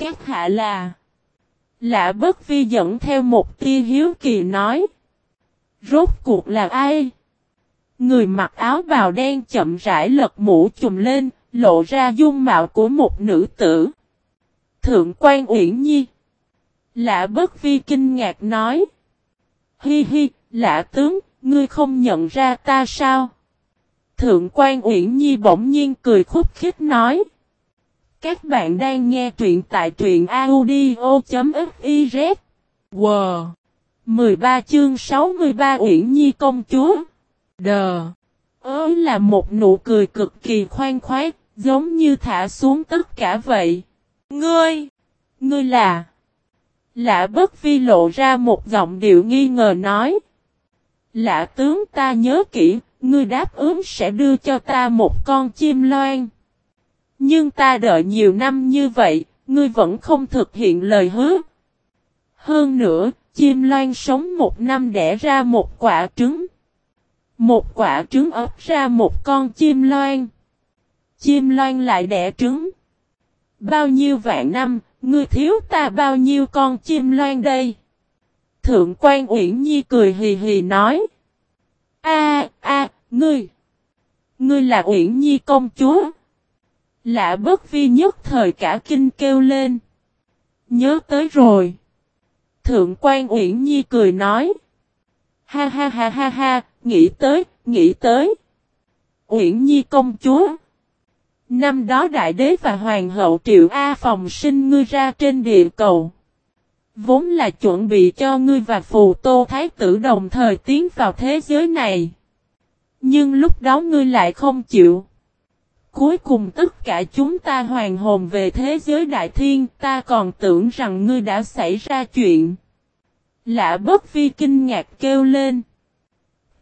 Các hạ là... Lạ bất vi dẫn theo một tia hiếu kỳ nói. Rốt cuộc là ai? Người mặc áo bào đen chậm rãi lật mũ chùm lên, lộ ra dung mạo của một nữ tử. Thượng quan Uyển Nhi. Lạ bất vi kinh ngạc nói. Hi hi, lạ tướng, ngươi không nhận ra ta sao? Thượng quan Uyển Nhi bỗng nhiên cười khúc khích nói. Các bạn đang nghe truyện tại truyện audio.fiz. Wow! 13 chương 63 Uyển Nhi công chúa. Đờ! Ớ là một nụ cười cực kỳ khoan khoái, giống như thả xuống tất cả vậy. Ngươi! Ngươi là... Lạ bất vi lộ ra một giọng điệu nghi ngờ nói. Lạ tướng ta nhớ kỹ, ngươi đáp ứng sẽ đưa cho ta một con chim loan. Nhưng ta đợi nhiều năm như vậy, ngươi vẫn không thực hiện lời hứa. Hơn nữa, chim loan sống một năm đẻ ra một quả trứng. Một quả trứng ấp ra một con chim loan. Chim loan lại đẻ trứng. Bao nhiêu vạn năm, ngươi thiếu ta bao nhiêu con chim loan đây? Thượng quan Uyển Nhi cười hì hì nói. A a, ngươi. Ngươi là Uyển Nhi công chúa. Lạ bất vi nhất thời cả kinh kêu lên. Nhớ tới rồi. Thượng quan Uyển Nhi cười nói. Ha ha ha ha ha, nghĩ tới, nghĩ tới. Uyển Nhi công chúa. Năm đó đại đế và hoàng hậu triệu A phòng sinh ngươi ra trên địa cầu. Vốn là chuẩn bị cho ngươi và phù tô thái tử đồng thời tiến vào thế giới này. Nhưng lúc đó ngươi lại không chịu. Cuối cùng tất cả chúng ta hoàn hồn về thế giới đại thiên, ta còn tưởng rằng ngươi đã xảy ra chuyện. Lạ bất vi kinh ngạc kêu lên.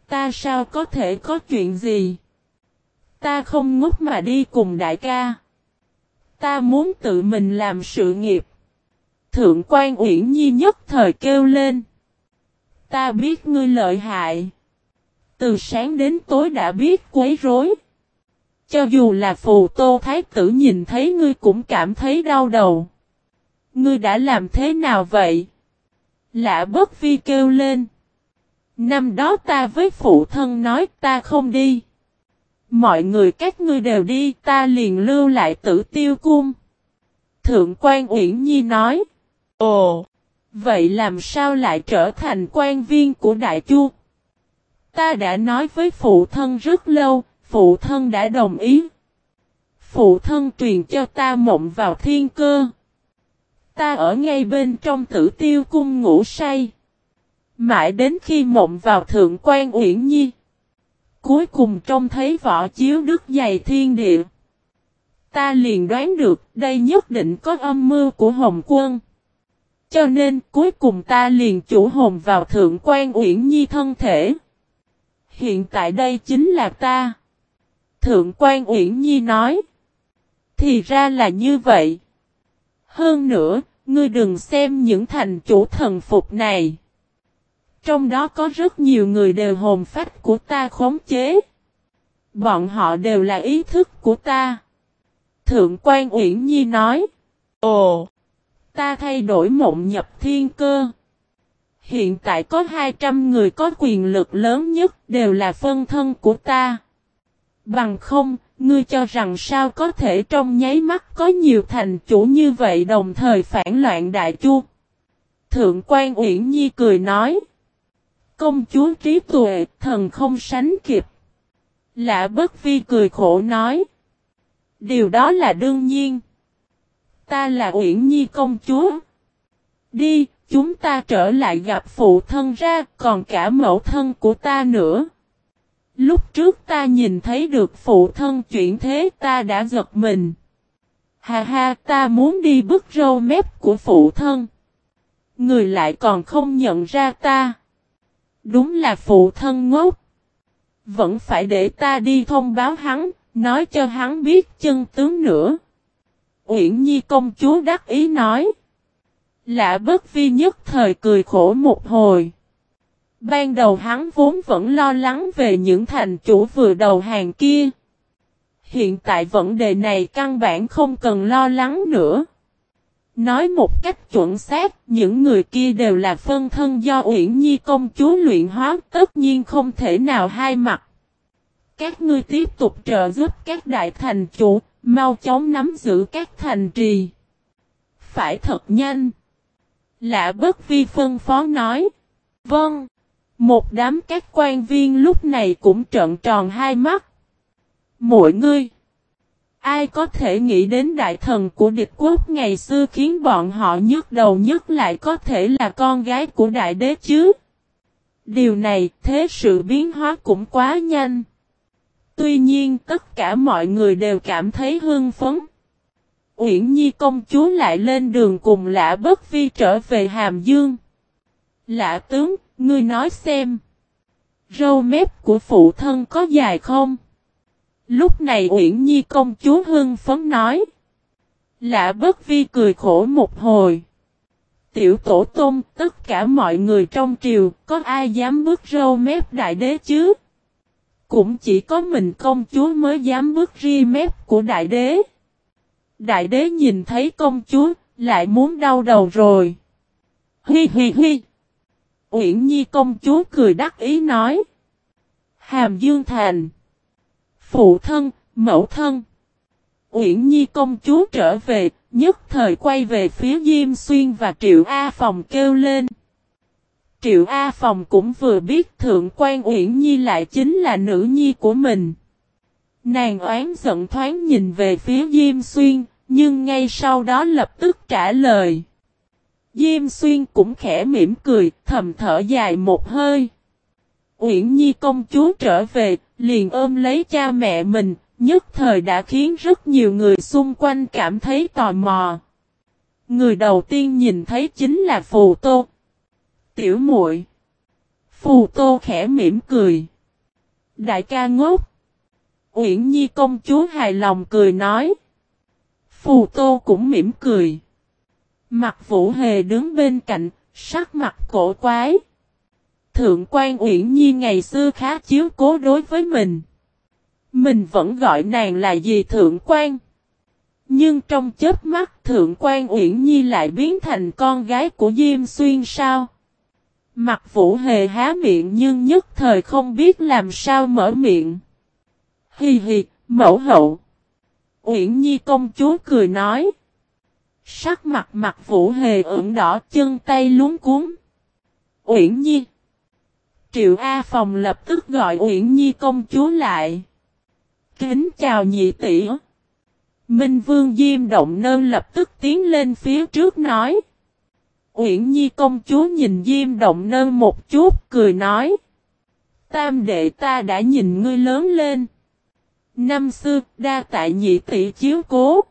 Ta sao có thể có chuyện gì? Ta không ngốc mà đi cùng đại ca. Ta muốn tự mình làm sự nghiệp. Thượng quan Uyển Nhi nhất thời kêu lên. Ta biết ngươi lợi hại. Từ sáng đến tối đã biết quấy rối. Cho dù là phù tô thái tử nhìn thấy ngươi cũng cảm thấy đau đầu. Ngươi đã làm thế nào vậy? Lạ bất vi kêu lên. Năm đó ta với phụ thân nói ta không đi. Mọi người các ngươi đều đi ta liền lưu lại tử tiêu cung. Thượng quan Uyển Nhi nói. Ồ, vậy làm sao lại trở thành quan viên của Đại Chu? Ta đã nói với phụ thân rất lâu, phụ thân đã đồng ý. Phụ thân truyền cho ta mộng vào thiên cơ. Ta ở ngay bên trong tử tiêu cung ngủ say. Mãi đến khi mộng vào thượng quan uyển nhi. Cuối cùng trông thấy võ chiếu đức dày thiên địa. Ta liền đoán được đây nhất định có âm mưu của Hồng quân. Cho nên cuối cùng ta liền chủ hồn vào thượng quan uyển nhi thân thể. Hiện tại đây chính là ta. Thượng quan uyển nhi nói. Thì ra là như vậy. Hơn nữa, ngươi đừng xem những thành chủ thần phục này. Trong đó có rất nhiều người đều hồn phách của ta khống chế. Bọn họ đều là ý thức của ta. Thượng quan Uyển Nhi nói. Ồ! Ta thay đổi mộng nhập thiên cơ. Hiện tại có 200 người có quyền lực lớn nhất đều là phân thân của ta. Bằng không, ngươi cho rằng sao có thể trong nháy mắt có nhiều thành chủ như vậy đồng thời phản loạn đại chu. Thượng quan Uyển Nhi cười nói. Công chúa trí tuệ, thần không sánh kịp. Lạ bất vi cười khổ nói. Điều đó là đương nhiên. Ta là Uyển Nhi công chúa. Đi, chúng ta trở lại gặp phụ thân ra, còn cả mẫu thân của ta nữa. Lúc trước ta nhìn thấy được phụ thân chuyển thế ta đã giật mình. Hà ha ta muốn đi bức râu mép của phụ thân. Người lại còn không nhận ra ta. Đúng là phụ thân ngốc. Vẫn phải để ta đi thông báo hắn, nói cho hắn biết chân tướng nữa. Uyển Nhi công chúa đắc ý nói. Lạ bất vi nhất thời cười khổ một hồi. Ban đầu hắn vốn vẫn lo lắng về những thành chủ vừa đầu hàng kia. Hiện tại vấn đề này căn bản không cần lo lắng nữa. Nói một cách chuẩn xác, những người kia đều là phân thân do Uyển Nhi công chúa luyện hóa, tất nhiên không thể nào hai mặt. Các ngươi tiếp tục trợ giúp các đại thành chủ, mau chóng nắm giữ các thành trì. Phải thật nhanh. Lạ bất vi phân phó nói. Vâng. Một đám các quan viên lúc này cũng trợn tròn hai mắt. Mỗi ngươi. Ai có thể nghĩ đến đại thần của địch quốc ngày xưa khiến bọn họ nhức đầu nhất lại có thể là con gái của đại đế chứ? Điều này thế sự biến hóa cũng quá nhanh. Tuy nhiên tất cả mọi người đều cảm thấy hưng phấn. Uyển Nhi công chúa lại lên đường cùng lã bất vi trở về Hàm Dương. Lã tướng, ngươi nói xem. Râu mép của phụ thân có dài không? Lúc này Uyển Nhi công chúa hưng phấn nói. Lạ bất vi cười khổ một hồi. Tiểu tổ tôm, tất cả mọi người trong triều, có ai dám bước râu mép đại đế chứ? Cũng chỉ có mình công chúa mới dám bước ri mép của đại đế. Đại đế nhìn thấy công chúa, lại muốn đau đầu rồi. Hi hi hi. Uyển Nhi công chúa cười đắc ý nói. Hàm Dương Thành. Phụ thân, mẫu thân. Uyển Nhi công chúa trở về, nhất thời quay về phía Diêm Xuyên và Triệu A Phòng kêu lên. Triệu A Phòng cũng vừa biết Thượng quan Uyển Nhi lại chính là nữ nhi của mình. Nàng oán giận thoáng nhìn về phía Diêm Xuyên, nhưng ngay sau đó lập tức trả lời. Diêm Xuyên cũng khẽ mỉm cười, thầm thở dài một hơi. Uyển Nhi công chúa trở về, liền ôm lấy cha mẹ mình, nhất thời đã khiến rất nhiều người xung quanh cảm thấy tò mò. Người đầu tiên nhìn thấy chính là Phù Tô. Tiểu muội. Phù Tô khẽ mỉm cười. Đại ca ngốc. Uyển Nhi công chúa hài lòng cười nói. Phù Tô cũng mỉm cười. Mặt Vũ Hề đứng bên cạnh, sắc mặt cổ quái. Thượng quan Uyển Nhi ngày xưa khá chiếu cố đối với mình. Mình vẫn gọi nàng là gì Thượng quan. Nhưng trong chớp mắt Thượng quan Uyển Nhi lại biến thành con gái của Diêm Xuyên sao? Mặt Vũ Hề há miệng nhưng nhất thời không biết làm sao mở miệng. Hi hi, mẫu hậu. Uyển Nhi công chúa cười nói. Sắc mặt mặt Vũ Hề ửng đỏ, chân tay luống cuốn. Uyển Nhi. Triệu A Phòng lập tức gọi Uyển Nhi công chúa lại. Kính chào nhị tỷ. Minh Vương Diêm Động Nơn lập tức tiến lên phía trước nói. Uyển Nhi công chúa nhìn Diêm Động Nơn một chút, cười nói. Tam đệ ta đã nhìn ngươi lớn lên. Năm xưa, đa tại nhị tỷ chiếu cố.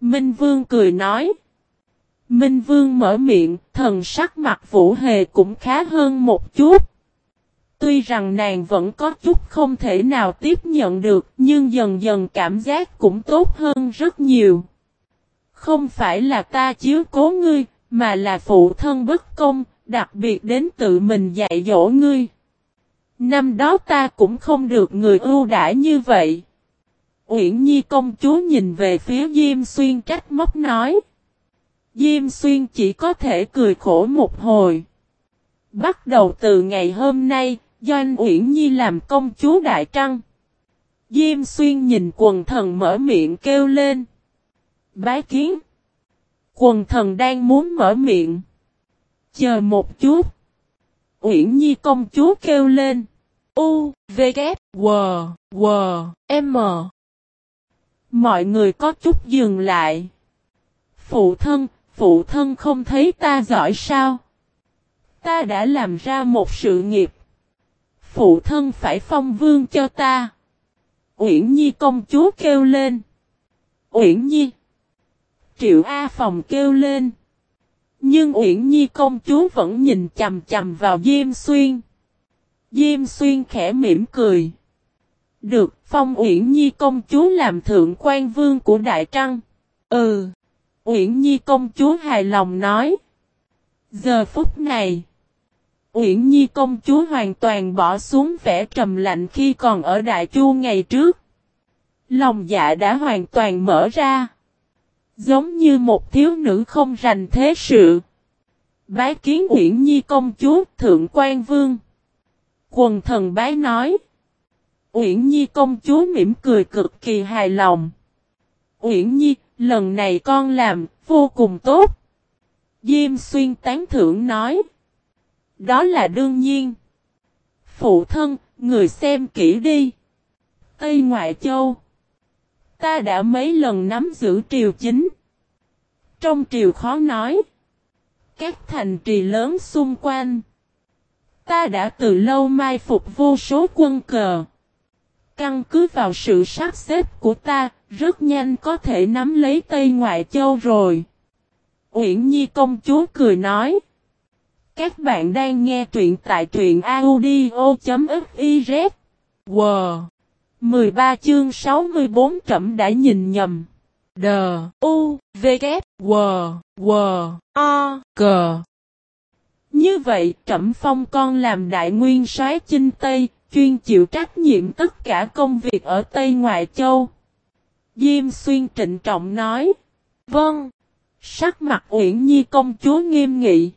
Minh Vương cười nói. Minh Vương mở miệng, thần sắc mặt Vũ Hề cũng khá hơn một chút. Tuy rằng nàng vẫn có chút không thể nào tiếp nhận được, nhưng dần dần cảm giác cũng tốt hơn rất nhiều. Không phải là ta chiếu cố ngươi, mà là phụ thân bất công, đặc biệt đến tự mình dạy dỗ ngươi. Năm đó ta cũng không được người ưu đãi như vậy. Uyển Nhi công chúa nhìn về phía Diêm Xuyên trách móc nói. Diêm Xuyên chỉ có thể cười khổ một hồi. Bắt đầu từ ngày hôm nay, Doanh Uyển Nhi làm công chúa Đại Trăng. Diêm Xuyên nhìn quần thần mở miệng kêu lên. Bái kiến. Quần thần đang muốn mở miệng. Chờ một chút. Uyển Nhi công chúa kêu lên. U, V, K, W, W, M. Mọi người có chút dừng lại. Phụ thân, phụ thân không thấy ta giỏi sao? Ta đã làm ra một sự nghiệp phụ thân phải phong vương cho ta. Uyển Nhi công chúa kêu lên. Uyển Nhi. Triệu A Phòng kêu lên. Nhưng Uyển Nhi công chúa vẫn nhìn chầm chầm vào Diêm Xuyên. Diêm Xuyên khẽ mỉm cười. Được, phong Uyển Nhi công chúa làm thượng quan vương của Đại Trăng. Ừ. Uyển Nhi công chúa hài lòng nói. Giờ phút này. Uyển Nhi công chúa hoàn toàn bỏ xuống vẻ trầm lạnh khi còn ở Đại Chu ngày trước. Lòng dạ đã hoàn toàn mở ra. Giống như một thiếu nữ không rành thế sự. Bái kiến Uyển Nhi công chúa, Thượng quan Vương. Quần thần bái nói. Uyển Nhi công chúa mỉm cười cực kỳ hài lòng. Uyển Nhi, lần này con làm, vô cùng tốt. Diêm xuyên tán thưởng nói. Đó là đương nhiên. Phụ thân, người xem kỹ đi. Tây Ngoại Châu. Ta đã mấy lần nắm giữ triều chính. Trong triều khó nói. Các thành trì lớn xung quanh. Ta đã từ lâu mai phục vô số quân cờ. Căn cứ vào sự sắp xếp của ta, rất nhanh có thể nắm lấy Tây Ngoại Châu rồi. Uyển Nhi công chúa cười nói. Các bạn đang nghe truyện tại truyện audio.fiz. Wow! 13 chương 64 trẩm đã nhìn nhầm. D, U, V, K, W, W, O, C. Như vậy, trẩm phong con làm đại nguyên soái chinh Tây, chuyên chịu trách nhiệm tất cả công việc ở Tây Ngoại Châu. Diêm xuyên trịnh trọng nói. Vâng. Sắc mặt Uyển Nhi công chúa nghiêm nghị.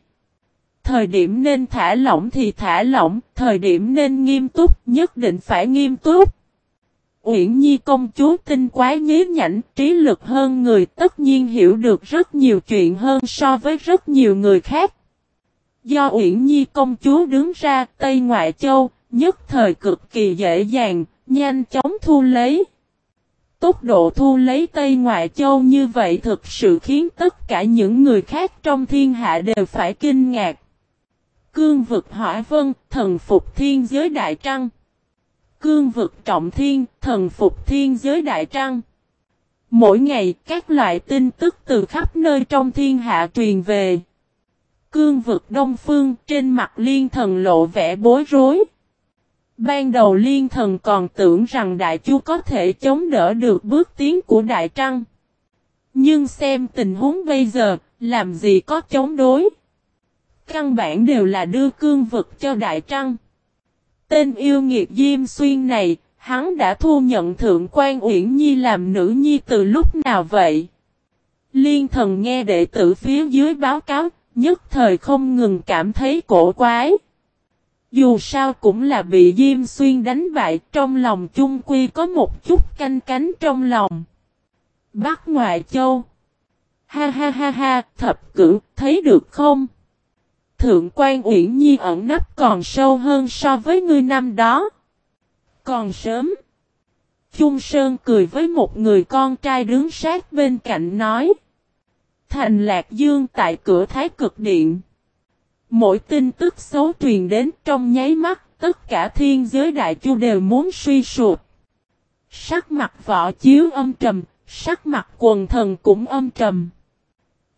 Thời điểm nên thả lỏng thì thả lỏng, thời điểm nên nghiêm túc, nhất định phải nghiêm túc. Uyển Nhi công chúa tinh quái nhí nhảnh, trí lực hơn người tất nhiên hiểu được rất nhiều chuyện hơn so với rất nhiều người khác. Do Uyển Nhi công chúa đứng ra Tây Ngoại Châu, nhất thời cực kỳ dễ dàng, nhanh chóng thu lấy. Tốc độ thu lấy Tây Ngoại Châu như vậy thực sự khiến tất cả những người khác trong thiên hạ đều phải kinh ngạc. Cương vực hỏa vân, thần phục thiên giới đại trăng. Cương vực trọng thiên, thần phục thiên giới đại trăng. Mỗi ngày, các loại tin tức từ khắp nơi trong thiên hạ truyền về. Cương vực đông phương, trên mặt liên thần lộ vẻ bối rối. Ban đầu liên thần còn tưởng rằng đại chu có thể chống đỡ được bước tiến của đại trăng. Nhưng xem tình huống bây giờ, làm gì có chống đối. Căn bản đều là đưa cương vực cho đại trăng. Tên yêu nghiệt Diêm Xuyên này, hắn đã thu nhận Thượng quan Uyển Nhi làm nữ nhi từ lúc nào vậy? Liên thần nghe đệ tử phía dưới báo cáo, nhất thời không ngừng cảm thấy cổ quái. Dù sao cũng là bị Diêm Xuyên đánh bại, trong lòng chung quy có một chút canh cánh trong lòng. Bắc Ngoại Châu Ha ha ha ha, thập cử, thấy được không? Thượng quan Uyển Nhi ẩn nấp còn sâu hơn so với ngươi năm đó. Còn sớm. Trung Sơn cười với một người con trai đứng sát bên cạnh nói. Thành Lạc Dương tại cửa Thái Cực Điện. Mỗi tin tức xấu truyền đến trong nháy mắt, tất cả thiên giới đại chu đều muốn suy sụp. Sắc mặt võ chiếu âm trầm, sắc mặt quần thần cũng âm trầm.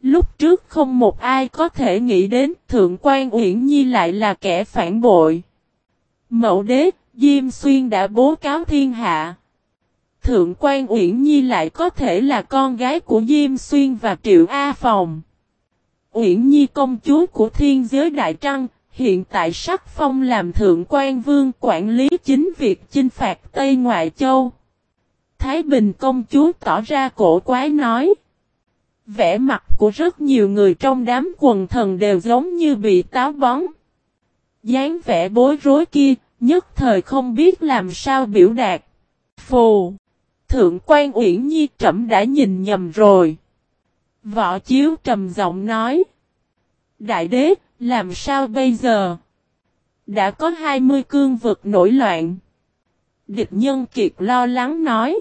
Lúc trước không một ai có thể nghĩ đến Thượng quan Uyển Nhi lại là kẻ phản bội. Mậu đế, Diêm Xuyên đã bố cáo thiên hạ. Thượng quan Uyển Nhi lại có thể là con gái của Diêm Xuyên và Triệu A Phòng. Uyển Nhi công chúa của thiên giới Đại Trăng, hiện tại sắc phong làm thượng quan vương quản lý chính việc chinh phạt Tây Ngoại Châu. Thái Bình công chúa tỏ ra cổ quái nói. Vẻ mặt của rất nhiều người trong đám quần thần đều giống như bị táo bón. dáng vẻ bối rối kia, nhất thời không biết làm sao biểu đạt. Phù! Thượng quan Uyển Nhi chậm đã nhìn nhầm rồi. Võ Chiếu trầm giọng nói. Đại đế, làm sao bây giờ? Đã có 20 cương vực nổi loạn. Địch nhân kiệt lo lắng nói.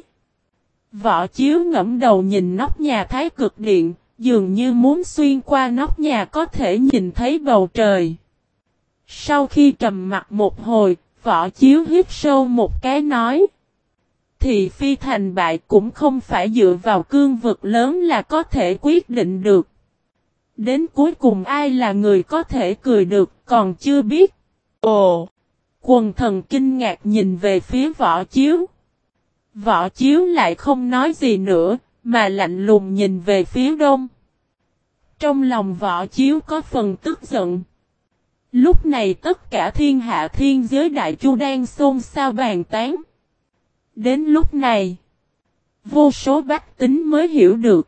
Võ chiếu ngẫm đầu nhìn nóc nhà thái cực điện, dường như muốn xuyên qua nóc nhà có thể nhìn thấy bầu trời. Sau khi trầm mặt một hồi, võ chiếu hít sâu một cái nói. Thì phi thành bại cũng không phải dựa vào cương vực lớn là có thể quyết định được. Đến cuối cùng ai là người có thể cười được còn chưa biết. Ồ! Quần thần kinh ngạc nhìn về phía võ chiếu. Võ chiếu lại không nói gì nữa, mà lạnh lùng nhìn về phía đông. Trong lòng võ chiếu có phần tức giận. Lúc này tất cả thiên hạ thiên giới đại chu đang xôn xao bàn tán. Đến lúc này, vô số bách tính mới hiểu được.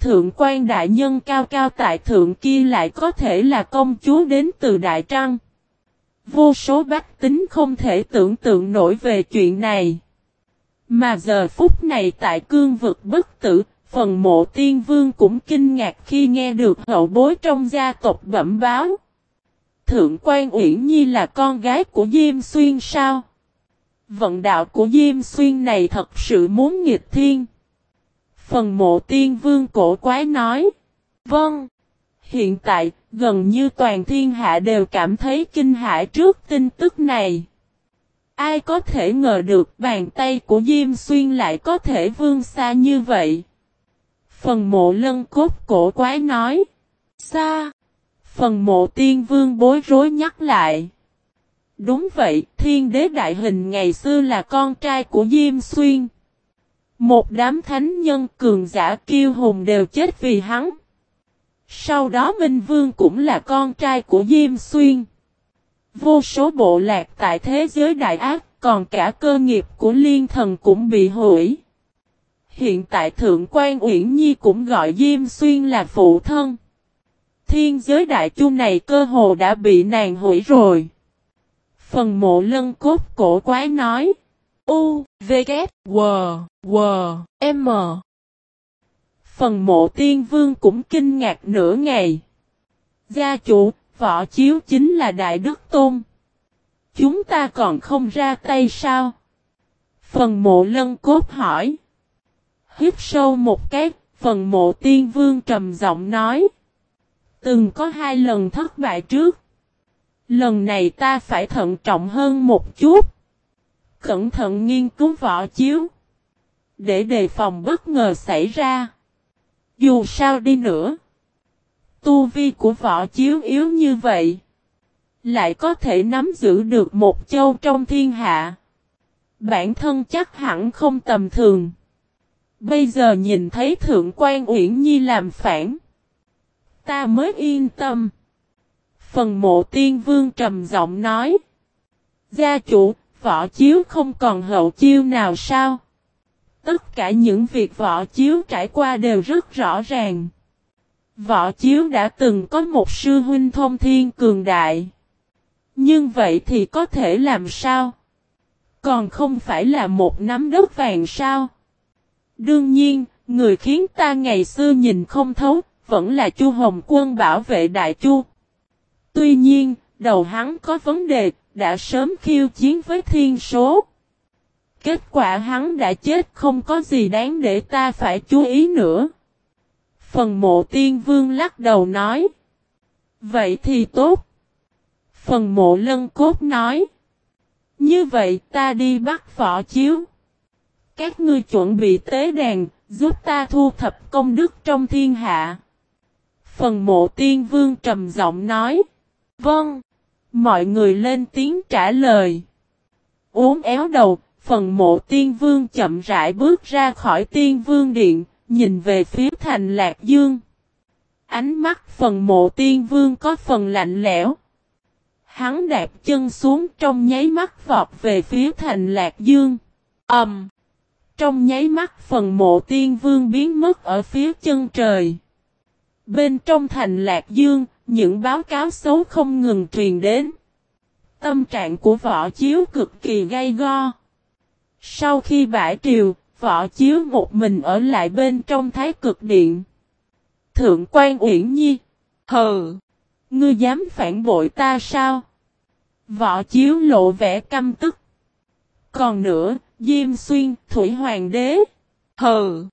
thượng quan đại nhân cao cao tại thượng kia lại có thể là công chúa đến từ Đại Trăng. Vô số bách tính không thể tưởng tượng nổi về chuyện này. Mà giờ phút này tại cương vực bất tử, phần mộ tiên vương cũng kinh ngạc khi nghe được hậu bối trong gia tộc bẩm báo. Thượng quan Uyển Nhi là con gái của Diêm Xuyên sao? Vận đạo của Diêm Xuyên này thật sự muốn nghịch thiên. Phần mộ tiên vương cổ quái nói. Vâng. Hiện tại, gần như toàn thiên hạ đều cảm thấy kinh hãi trước tin tức này. Ai có thể ngờ được bàn tay của Diêm Xuyên lại có thể vương xa như vậy? Phần mộ lân cốt cổ quái nói. Xa. Phần mộ tiên vương bối rối nhắc lại. Đúng vậy, thiên đế đại hình ngày xưa là con trai của Diêm Xuyên. Một đám thánh nhân cường giả kiêu hùng đều chết vì hắn. Sau đó Minh Vương cũng là con trai của Diêm Xuyên. Vô số bộ lạc tại thế giới đại ác, còn cả cơ nghiệp của liên thần cũng bị hủy. Hiện tại Thượng quan Uyển Nhi cũng gọi Diêm Xuyên là phụ thân. Thiên giới đại chu này cơ hồ đã bị nàng hủy rồi. Phần mộ lân cốt cổ quái nói. U, V, K, W, W, M. Phần mộ tiên vương cũng kinh ngạc nửa ngày. Gia chủ, võ chiếu chính là Đại Đức Tôn. Chúng ta còn không ra tay sao? Phần mộ lân cốt hỏi. Hít sâu một cái, phần mộ tiên vương trầm giọng nói. Từng có hai lần thất bại trước. Lần này ta phải thận trọng hơn một chút. Cẩn thận nghiên cứu võ chiếu. Để đề phòng bất ngờ xảy ra. Dù sao đi nữa. Tu vi của võ chiếu yếu như vậy. Lại có thể nắm giữ được một châu trong thiên hạ. Bản thân chắc hẳn không tầm thường. Bây giờ nhìn thấy Thượng quan Uyển Nhi làm phản. Ta mới yên tâm. Phần mộ tiên vương trầm giọng nói. Gia chủ, võ chiếu không còn hậu chiêu nào sao? Tất cả những việc võ chiếu trải qua đều rất rõ ràng. Võ chiếu đã từng có một sư huynh thông thiên cường đại. Nhưng vậy thì có thể làm sao? Còn không phải là một nắm đất vàng sao? Đương nhiên, người khiến ta ngày xưa nhìn không thấu, vẫn là Chu Hồng Quân bảo vệ Đại Chu. Tuy nhiên, đầu hắn có vấn đề, đã sớm khiêu chiến với thiên số. Kết quả hắn đã chết không có gì đáng để ta phải chú ý nữa. Phần mộ tiên vương lắc đầu nói. Vậy thì tốt. Phần mộ lân cốt nói. Như vậy ta đi bắt võ chiếu. Các ngươi chuẩn bị tế đàn, giúp ta thu thập công đức trong thiên hạ. Phần mộ tiên vương trầm giọng nói. Vâng. Mọi người lên tiếng trả lời. Uống éo đầu, phần mộ tiên vương chậm rãi bước ra khỏi tiên vương điện, nhìn về phía thành lạc dương. Ánh mắt phần mộ tiên vương có phần lạnh lẽo. Hắn đạp chân xuống trong nháy mắt vọt về phía thành lạc dương. Ẩm! Um, trong nháy mắt phần mộ tiên vương biến mất ở phía chân trời. Bên trong thành lạc dương, những báo cáo xấu không ngừng truyền đến. Tâm trạng của võ chiếu cực kỳ gay go. Sau khi bãi triều, võ chiếu một mình ở lại bên trong thái cực điện. Thượng quan Uyển Nhi. Hờ! Ngươi dám phản bội ta sao? Võ chiếu lộ vẻ căm tức. Còn nữa, Diêm Xuyên, Thủy Hoàng đế. Hờ!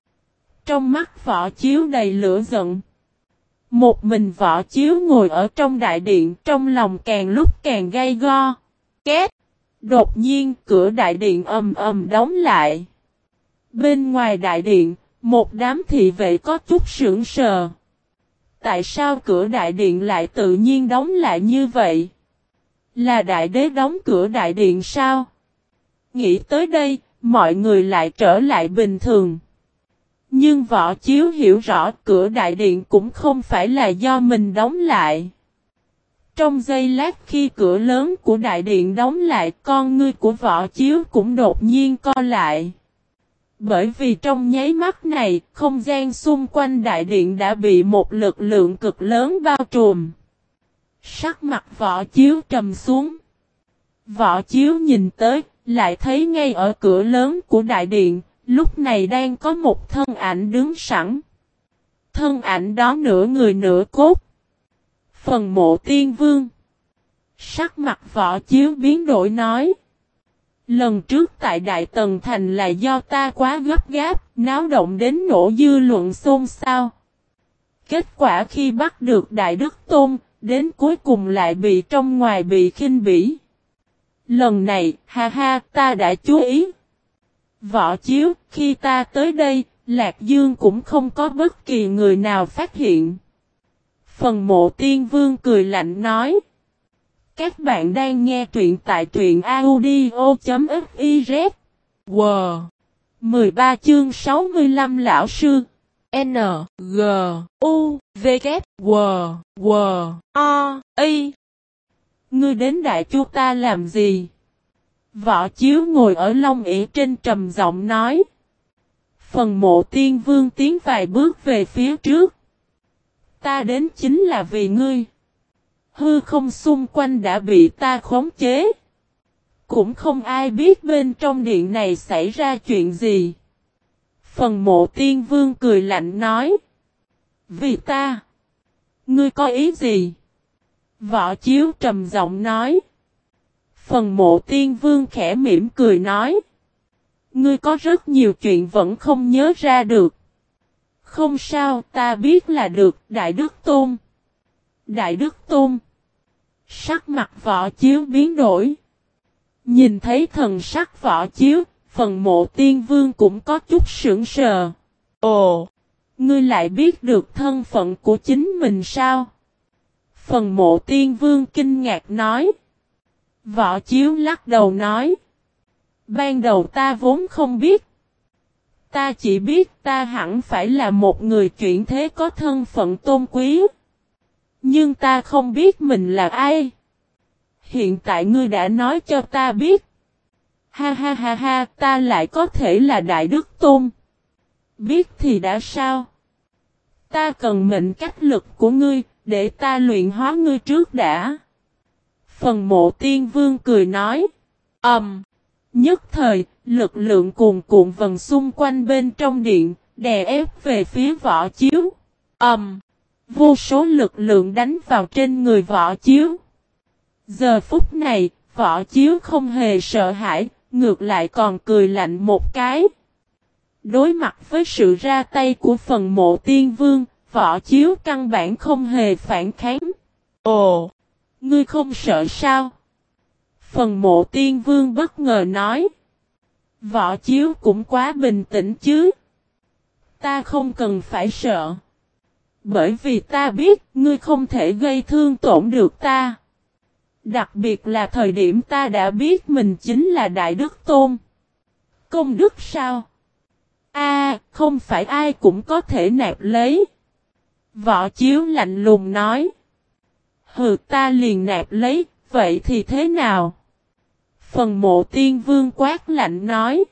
Trong mắt võ chiếu đầy lửa giận. Một mình võ chiếu ngồi ở trong đại điện trong lòng càng lúc càng gay go. Két! Đột nhiên cửa đại điện ầm ầm đóng lại. Bên ngoài đại điện, một đám thị vệ có chút sững sờ. Tại sao cửa đại điện lại tự nhiên đóng lại như vậy? Là đại đế đóng cửa đại điện sao? Nghĩ tới đây, mọi người lại trở lại bình thường. Nhưng võ chiếu hiểu rõ cửa đại điện cũng không phải là do mình đóng lại. Trong giây lát khi cửa lớn của đại điện đóng lại con ngươi của võ chiếu cũng đột nhiên co lại. Bởi vì trong nháy mắt này, không gian xung quanh đại điện đã bị một lực lượng cực lớn bao trùm. Sắc mặt võ chiếu trầm xuống. Võ chiếu nhìn tới, lại thấy ngay ở cửa lớn của đại điện, lúc này đang có một thân ảnh đứng sẵn. Thân ảnh đó nửa người nửa cốt. Phần mộ tiên vương. Sắc mặt võ chiếu biến đổi nói. Lần trước tại Đại Tần Thành là do ta quá gấp gáp, náo động đến nổ dư luận xôn xao. Kết quả khi bắt được Đại Đức Tôn, đến cuối cùng lại bị trong ngoài bị khinh bỉ. Lần này, ha ha, ta đã chú ý. Võ chiếu, khi ta tới đây, Lạc Dương cũng không có bất kỳ người nào phát hiện. Phần mộ tiên vương cười lạnh nói. Các bạn đang nghe truyện tại truyện audio.fiz. Wow! 13 chương 65 Lão Sư N, G, U, V, K, W, W, O, Y Ngươi đến đại chu ta làm gì? Võ chiếu ngồi ở long ỉ trên trầm giọng nói. Phần mộ tiên vương tiến vài bước về phía trước. Ta đến chính là vì ngươi. Hư không xung quanh đã bị ta khống chế. Cũng không ai biết bên trong điện này xảy ra chuyện gì. Phần mộ tiên vương cười lạnh nói. Vì ta. Ngươi có ý gì? Võ chiếu trầm giọng nói. Phần mộ tiên vương khẽ mỉm cười nói. Ngươi có rất nhiều chuyện vẫn không nhớ ra được. Không sao, ta biết là được, Đại Đức Tôn. Đại Đức Tôn. Sắc mặt võ chiếu biến đổi. Nhìn thấy thần sắc võ chiếu, phần mộ tiên vương cũng có chút sững sờ. Ồ! Ngươi lại biết được thân phận của chính mình sao? Phần mộ tiên vương kinh ngạc nói. Võ chiếu lắc đầu nói. Ban đầu ta vốn không biết. Ta chỉ biết ta hẳn phải là một người chuyển thế có thân phận tôn quý. Nhưng ta không biết mình là ai. Hiện tại ngươi đã nói cho ta biết. Ha ha ha ha, ta lại có thể là Đại Đức Tôn. Biết thì đã sao? Ta cần mệnh cách lực của ngươi, để ta luyện hóa ngươi trước đã. Phần mộ tiên vương cười nói. Ẩm. Um, nhất thời, lực lượng cuồn cuộn vần xung quanh bên trong điện, đè ép về phía võ chiếu. Ẩm. Um, vô số lực lượng đánh vào trên người võ chiếu. Giờ phút này, võ chiếu không hề sợ hãi, ngược lại còn cười lạnh một cái. Đối mặt với sự ra tay của phần mộ tiên vương, võ chiếu căn bản không hề phản kháng. Ồ! Ngươi không sợ sao? Phần mộ tiên vương bất ngờ nói. Võ chiếu cũng quá bình tĩnh chứ. Ta không cần phải sợ. Bởi vì ta biết ngươi không thể gây thương tổn được ta. Đặc biệt là thời điểm ta đã biết mình chính là Đại Đức Tôn. Công đức sao? A, không phải ai cũng có thể nạp lấy. Võ chiếu lạnh lùng nói. Hừ ta liền nạp lấy, vậy thì thế nào? Phần mộ tiên vương quát lạnh nói.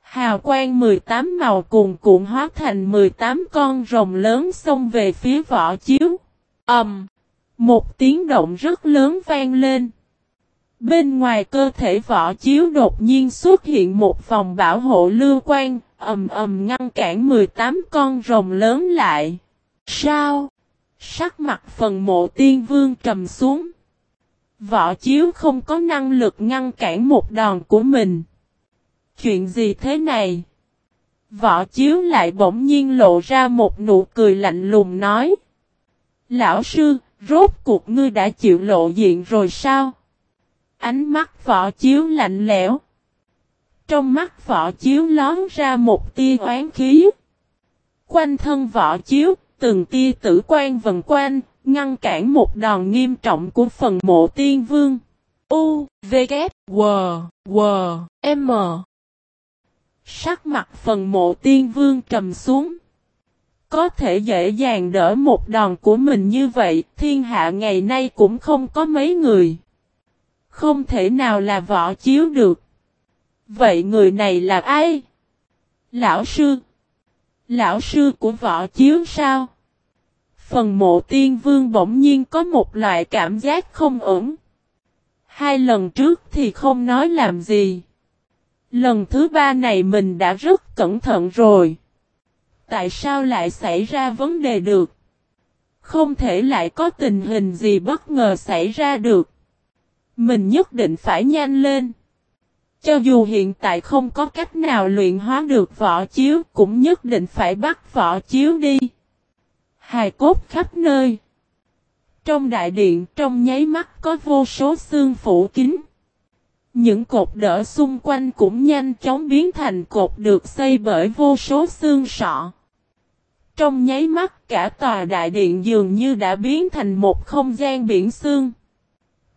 Hào quang 18 màu cùng cuộn hóa thành 18 con rồng lớn xông về phía vỏ chiếu. ầm Um, một tiếng động rất lớn vang lên. Bên ngoài cơ thể vỏ chiếu đột nhiên xuất hiện một vòng bảo hộ lưu quan, ầm ầm ngăn cản 18 con rồng lớn lại. Sao? Sắc mặt phần mộ tiên vương trầm xuống. Võ chiếu không có năng lực ngăn cản một đòn của mình. Chuyện gì thế này? Võ chiếu lại bỗng nhiên lộ ra một nụ cười lạnh lùng nói. Lão sư, rốt cuộc ngươi đã chịu lộ diện rồi sao? Ánh mắt võ chiếu lạnh lẽo. Trong mắt võ chiếu lón ra một tia oán khí. Quanh thân võ chiếu, từng tia tử quan vần quanh, ngăn cản một đòn nghiêm trọng của phần mộ tiên vương. U, V, K, W, W, M. Sắc mặt phần mộ tiên vương trầm xuống. Có thể dễ dàng đỡ một đòn của mình như vậy, thiên hạ ngày nay cũng không có mấy người. Không thể nào là võ chiếu được. Vậy người này là ai? Lão sư. Lão sư của võ chiếu sao? Phần mộ tiên vương bỗng nhiên có một loại cảm giác không ổn. Hai lần trước thì không nói làm gì. Lần thứ ba này mình đã rất cẩn thận rồi. Tại sao lại xảy ra vấn đề được? Không thể lại có tình hình gì bất ngờ xảy ra được. Mình nhất định phải nhanh lên. Cho dù hiện tại không có cách nào luyện hóa được vỏ chiếu, cũng nhất định phải bắt vỏ chiếu đi. Hài cốt khắp nơi. Trong đại điện, trong nháy mắt có vô số xương phủ kín. Những cột đỡ xung quanh cũng nhanh chóng biến thành cột được xây bởi vô số xương sọ. Trong nháy mắt, cả tòa đại điện dường như đã biến thành một không gian biển xương.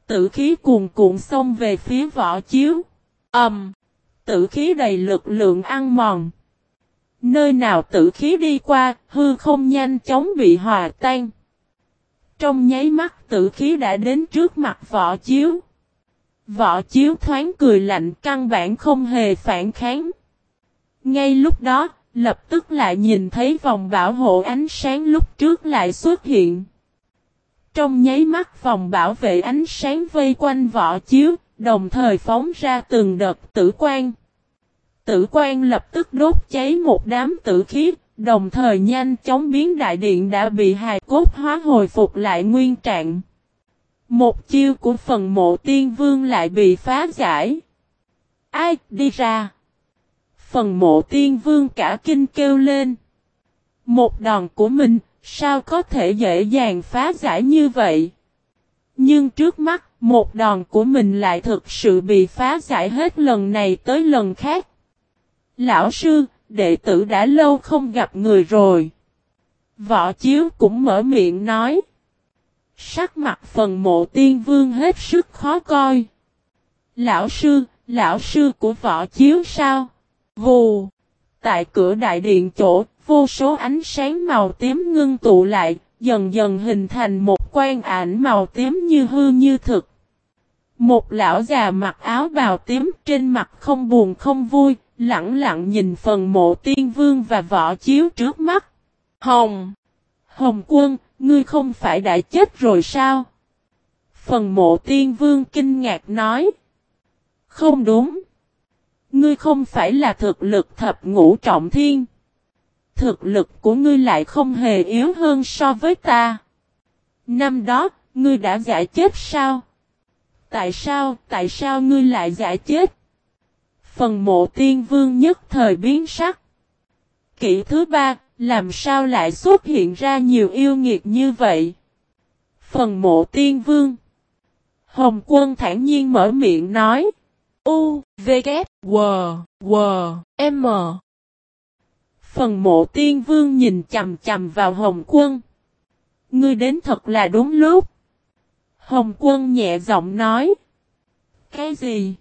Tử khí cuồn cuộn xông về phía vỏ chiếu. Ẩm. Um, tử khí đầy lực lượng ăn mòn. Nơi nào tử khí đi qua, hư không nhanh chóng bị hòa tan. Trong nháy mắt tử khí đã đến trước mặt võ chiếu. Võ chiếu thoáng cười lạnh căn bản không hề phản kháng. Ngay lúc đó, lập tức lại nhìn thấy vòng bảo hộ ánh sáng lúc trước lại xuất hiện. Trong nháy mắt vòng bảo vệ ánh sáng vây quanh võ chiếu, đồng thời phóng ra từng đợt tử quan. Tử quan lập tức đốt cháy một đám tử khí, đồng thời nhanh chóng biến đại điện đã bị hài cốt hóa hồi phục lại nguyên trạng. Một chiêu của phần mộ tiên vương lại bị phá giải. Ai đi ra? Phần mộ tiên vương cả kinh kêu lên. Một đòn của mình, sao có thể dễ dàng phá giải như vậy? Nhưng trước mắt, một đòn của mình lại thực sự bị phá giải hết lần này tới lần khác. Lão sư, đệ tử đã lâu không gặp người rồi. Võ Chiếu cũng mở miệng nói. Sắc mặt phần mộ tiên vương hết sức khó coi. Lão sư, lão sư của võ chiếu sao? Vù! Tại cửa đại điện chỗ, vô số ánh sáng màu tím ngưng tụ lại, dần dần hình thành một quang ảnh màu tím như hư như thực. Một lão già mặc áo bào tím trên mặt không buồn không vui, lặng lặng nhìn phần mộ tiên vương và võ chiếu trước mắt. Hồng! Hồng quân, ngươi không phải đã chết rồi sao? Phần mộ tiên vương kinh ngạc nói. Không đúng. Ngươi không phải là thực lực thập ngũ trọng thiên. Thực lực của ngươi lại không hề yếu hơn so với ta. Năm đó, ngươi đã giải chết sao? Tại sao, tại sao ngươi lại giải chết? Phần mộ tiên vương nhất thời biến sắc. Kỷ thứ ba, làm sao lại xuất hiện ra nhiều yêu nghiệt như vậy? Phần mộ tiên vương. Hồng quân thản nhiên mở miệng nói. U, V, K, W, W, M. Phần mộ tiên vương nhìn chầm chầm vào Hồng quân. Ngươi đến thật là đúng lúc. Hồng quân nhẹ giọng nói. Cái gì?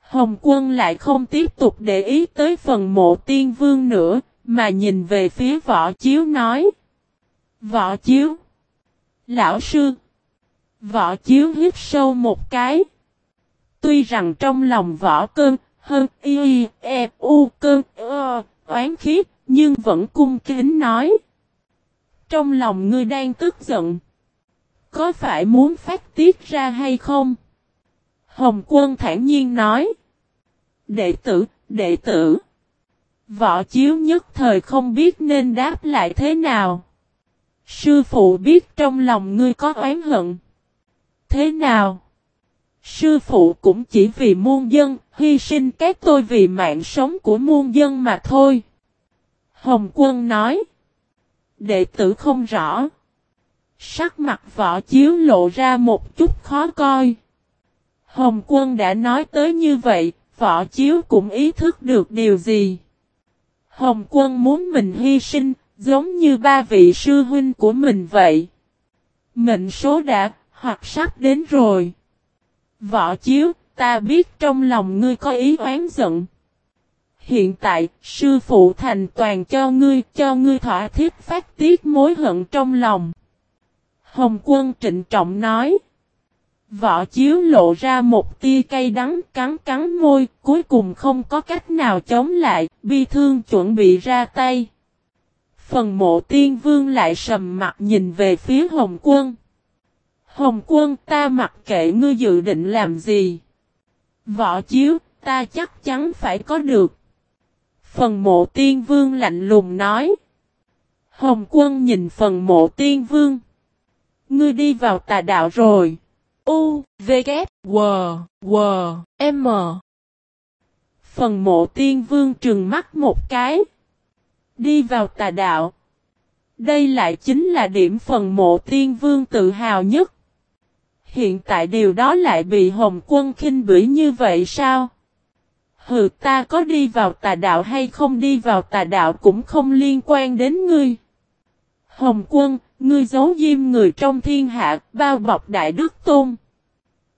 Hồng quân lại không tiếp tục để ý tới phần mộ tiên vương nữa, mà nhìn về phía võ chiếu nói. Võ chiếu. Lão sư. Võ chiếu hít sâu một cái. Tuy rằng trong lòng võ cơn, hơn y, e, u cơn, ơ, oán khí, nhưng vẫn cung kính nói. Trong lòng ngươi đang tức giận. Có phải muốn phát tiết ra hay không? Hồng quân thản nhiên nói. Đệ tử, đệ tử. Võ chiếu nhất thời không biết nên đáp lại thế nào. Sư phụ biết trong lòng ngươi có oán hận. Thế nào? Sư phụ cũng chỉ vì muôn dân, hy sinh các tôi vì mạng sống của muôn dân mà thôi. Hồng quân nói. Đệ tử không rõ. Sắc mặt võ chiếu lộ ra một chút khó coi. Hồng quân đã nói tới như vậy, võ chiếu cũng ý thức được điều gì. Hồng quân muốn mình hy sinh, giống như ba vị sư huynh của mình vậy. Mệnh số đã, hoặc sắp đến rồi. Võ chiếu, ta biết trong lòng ngươi có ý oán giận. Hiện tại, sư phụ thành toàn cho ngươi, cho ngươi thỏa thiết phát tiết mối hận trong lòng. Hồng quân trịnh trọng nói. Võ chiếu lộ ra một tia cay đắng cắn cắn môi, cuối cùng không có cách nào chống lại, bi thương chuẩn bị ra tay. Phần mộ tiên vương lại sầm mặt nhìn về phía Hồng quân. Hồng quân ta mặc kệ ngươi dự định làm gì. Võ chiếu, ta chắc chắn phải có được. Phần mộ tiên vương lạnh lùng nói. Hồng quân nhìn phần mộ tiên vương. Ngươi đi vào tà đạo rồi. U, V, K, W, W, M. Phần mộ tiên vương trừng mắt một cái. Đi vào tà đạo. Đây lại chính là điểm phần mộ tiên vương tự hào nhất. Hiện tại điều đó lại bị Hồng quân khinh bỉ như vậy sao? Hừ ta có đi vào tà đạo hay không đi vào tà đạo cũng không liên quan đến ngươi. Hồng quân, ngươi giấu diêm người trong thiên hạ, bao bọc đại đức tôn.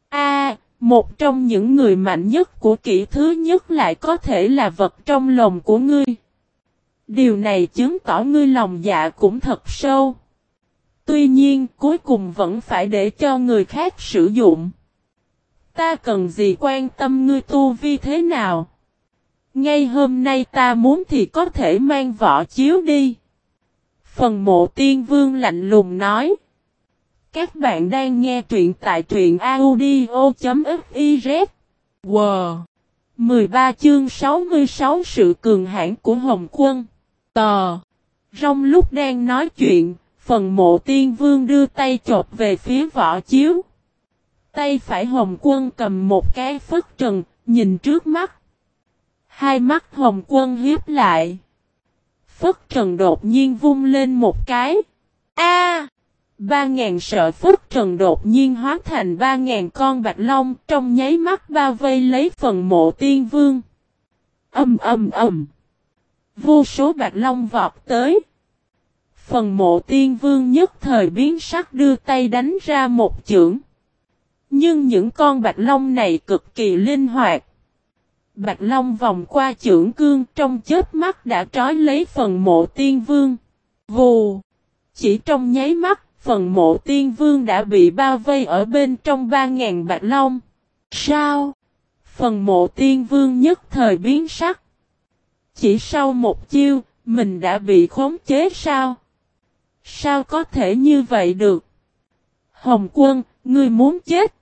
A, một trong những người mạnh nhất của kỹ thứ nhất lại có thể là vật trong lòng của ngươi. Điều này chứng tỏ ngươi lòng dạ cũng thật sâu. Tuy nhiên, cuối cùng vẫn phải để cho người khác sử dụng. Ta cần gì quan tâm ngươi tu vi thế nào? Ngay hôm nay ta muốn thì có thể mang vỏ chiếu đi. Phần mộ tiên vương lạnh lùng nói. Các bạn đang nghe truyện tại truyện audio.fiz. Wow! 13 chương 66 sự cường hãn của Hồng Quân. Tờ! Trong lúc đang nói chuyện, phần mộ tiên vương đưa tay chộp về phía võ chiếu. Tay phải Hồng Quân cầm một cái phất trần, nhìn trước mắt. Hai mắt Hồng Quân hiếp lại. Phất trần đột nhiên vung lên một cái. A! Ba ngàn sợ phất trần đột nhiên hóa thành ba ngàn con bạch long trong nháy mắt bao vây lấy phần mộ tiên vương. Âm âm âm. Vô số bạch long vọt tới. Phần mộ tiên vương nhất thời biến sắc đưa tay đánh ra một chưởng. Nhưng những con bạch long này cực kỳ linh hoạt. Bạch long vòng qua trưởng cương trong chết mắt đã trói lấy phần mộ tiên vương. Vù! Chỉ trong nháy mắt phần mộ tiên vương đã bị bao vây ở bên trong ba ngàn bạch long. Sao? Phần mộ tiên vương nhất thời biến sắc. Chỉ sau một chiêu, mình đã bị khống chế sao? Sao có thể như vậy được? Hồng quân, ngươi muốn chết.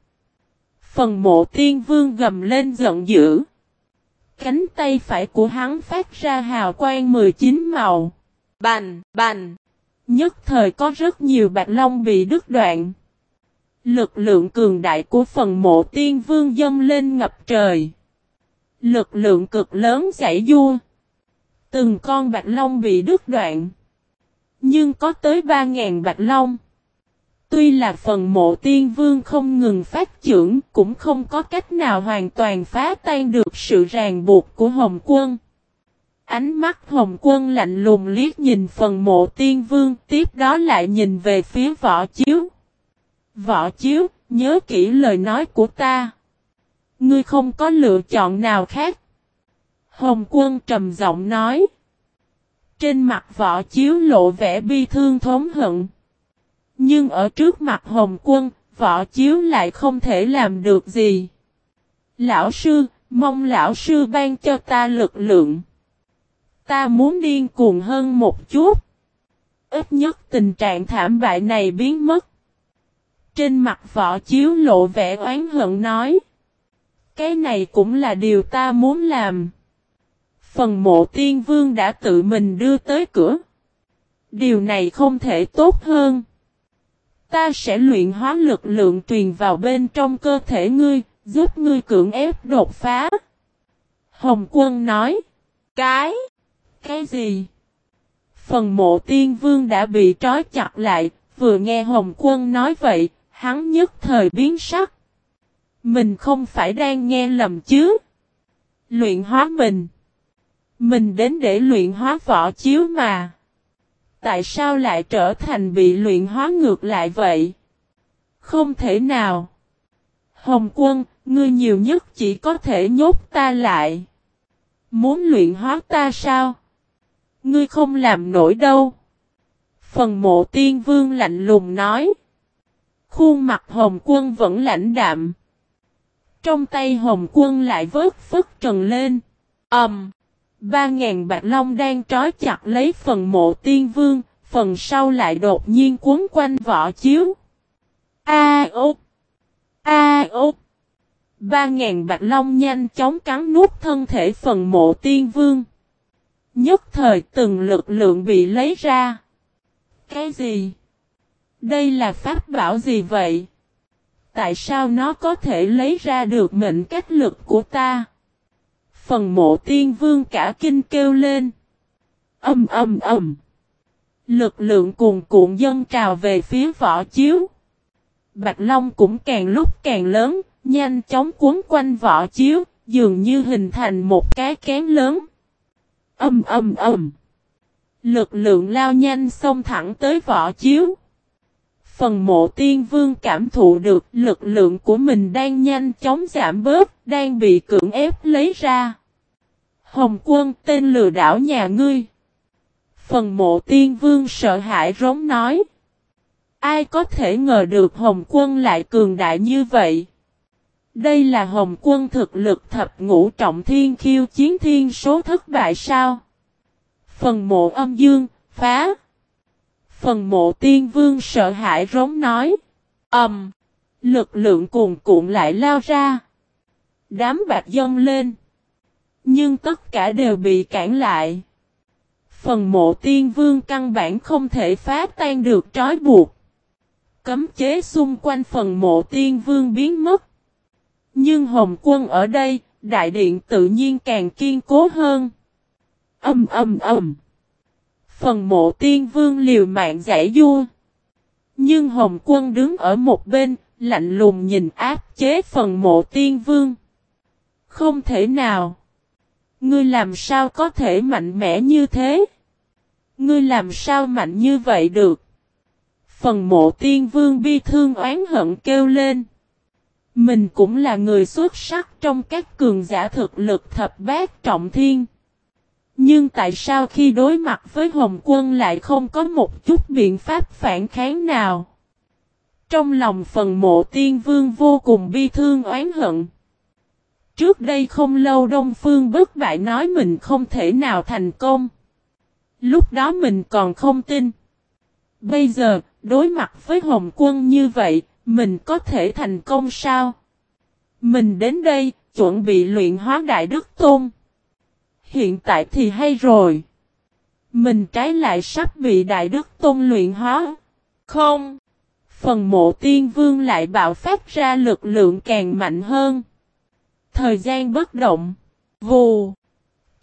Phần mộ tiên vương gầm lên giận dữ. Cánh tay phải của hắn phát ra hào quang 19 màu. Bành, bành. Nhất thời có rất nhiều bạch long bị đứt đoạn. Lực lượng cường đại của phần mộ tiên vương dâng lên ngập trời. Lực lượng cực lớn giải vua. Từng con bạch long bị đứt đoạn. Nhưng có tới 3.000 bạch long. Tuy là phần mộ tiên vương không ngừng phát trưởng cũng không có cách nào hoàn toàn phá tan được sự ràng buộc của Hồng quân. Ánh mắt Hồng quân lạnh lùng liếc nhìn phần mộ tiên vương tiếp đó lại nhìn về phía võ chiếu. Võ chiếu, nhớ kỹ lời nói của ta. Ngươi không có lựa chọn nào khác. Hồng quân trầm giọng nói. Trên mặt võ chiếu lộ vẻ bi thương thống hận. Nhưng ở trước mặt Hồng quân, võ chiếu lại không thể làm được gì. Lão sư, mong lão sư ban cho ta lực lượng. Ta muốn điên cuồng hơn một chút. Ít nhất tình trạng thảm bại này biến mất. Trên mặt võ chiếu lộ vẻ oán hận nói. Cái này cũng là điều ta muốn làm. Phần mộ tiên vương đã tự mình đưa tới cửa. Điều này không thể tốt hơn. Ta sẽ luyện hóa lực lượng truyền vào bên trong cơ thể ngươi, giúp ngươi cưỡng ép đột phá. Hồng quân nói. Cái? Cái gì? Phần mộ tiên vương đã bị trói chặt lại, vừa nghe Hồng quân nói vậy, hắn nhất thời biến sắc. Mình không phải đang nghe lầm chứ? Luyện hóa mình. Mình đến để luyện hóa võ chiếu mà. Tại sao lại trở thành bị luyện hóa ngược lại vậy? Không thể nào. Hồng quân, ngươi nhiều nhất chỉ có thể nhốt ta lại. Muốn luyện hóa ta sao? Ngươi không làm nổi đâu. Phần mộ tiên vương lạnh lùng nói. Khuôn mặt Hồng Quân vẫn lãnh đạm. Trong tay Hồng Quân lại vớt phất trần lên. Ầm. Um, ba ngàn bạc long đang trói chặt lấy phần mộ tiên vương, phần sau lại đột nhiên cuốn quanh vỏ chiếu. A à. A à. Ba ngàn bạc long nhanh chóng cắn nuốt thân thể phần mộ tiên vương. Nhất thời từng lực lượng bị lấy ra. Cái gì? Đây là pháp bảo gì vậy? Tại sao nó có thể lấy ra được mệnh cách lực của ta? Phần mộ tiên vương cả kinh kêu lên. Âm âm âm. Lực lượng cuồn cuộn dân trào về phía võ chiếu. Bạch Long cũng càng lúc càng lớn, nhanh chóng cuốn quanh võ chiếu, dường như hình thành một cái kén lớn. Âm âm âm. Lực lượng lao nhanh xông thẳng tới võ chiếu. Phần mộ tiên vương cảm thụ được lực lượng của mình đang nhanh chóng giảm bớt, đang bị cưỡng ép lấy ra. Hồng quân tên lừa đảo nhà ngươi. Phần mộ tiên vương sợ hãi rống nói. Ai có thể ngờ được Hồng quân lại cường đại như vậy? Đây là Hồng quân thực lực thập ngũ trọng thiên khiêu chiến thiên số thất bại sao? Phần mộ âm dương, phá. Phần mộ tiên vương sợ hãi rống nói. Ẩm. Um, lực lượng cuồn cuộn lại lao ra. Đám bạc dâng lên. Nhưng tất cả đều bị cản lại. Phần mộ tiên vương căn bản không thể phá tan được trói buộc. Cấm chế xung quanh phần mộ tiên vương biến mất. Nhưng Hồng quân ở đây, đại điện tự nhiên càng kiên cố hơn. Âm âm âm. Phần mộ tiên vương liều mạng giải vua. Nhưng Hồng quân đứng ở một bên, lạnh lùng nhìn áp chế phần mộ tiên vương. Không thể nào. Ngươi làm sao có thể mạnh mẽ như thế? Ngươi làm sao mạnh như vậy được? Phần mộ tiên vương bi thương oán hận kêu lên. Mình cũng là người xuất sắc trong các cường giả thực lực thập bát trọng thiên. Nhưng tại sao khi đối mặt với Hồng quân lại không có một chút biện pháp phản kháng nào? Trong lòng phần mộ tiên vương vô cùng bi thương oán hận. Trước đây không lâu Đông Phương bất bại nói mình không thể nào thành công. Lúc đó mình còn không tin. Bây giờ, đối mặt với Hồng quân như vậy, mình có thể thành công sao? Mình đến đây, chuẩn bị luyện hóa Đại Đức Tôn. Hiện tại thì hay rồi. Mình trái lại sắp bị Đại Đức Tôn luyện hóa. Không. Phần mộ tiên vương lại bạo phát ra lực lượng càng mạnh hơn. Thời gian bất động. Vù.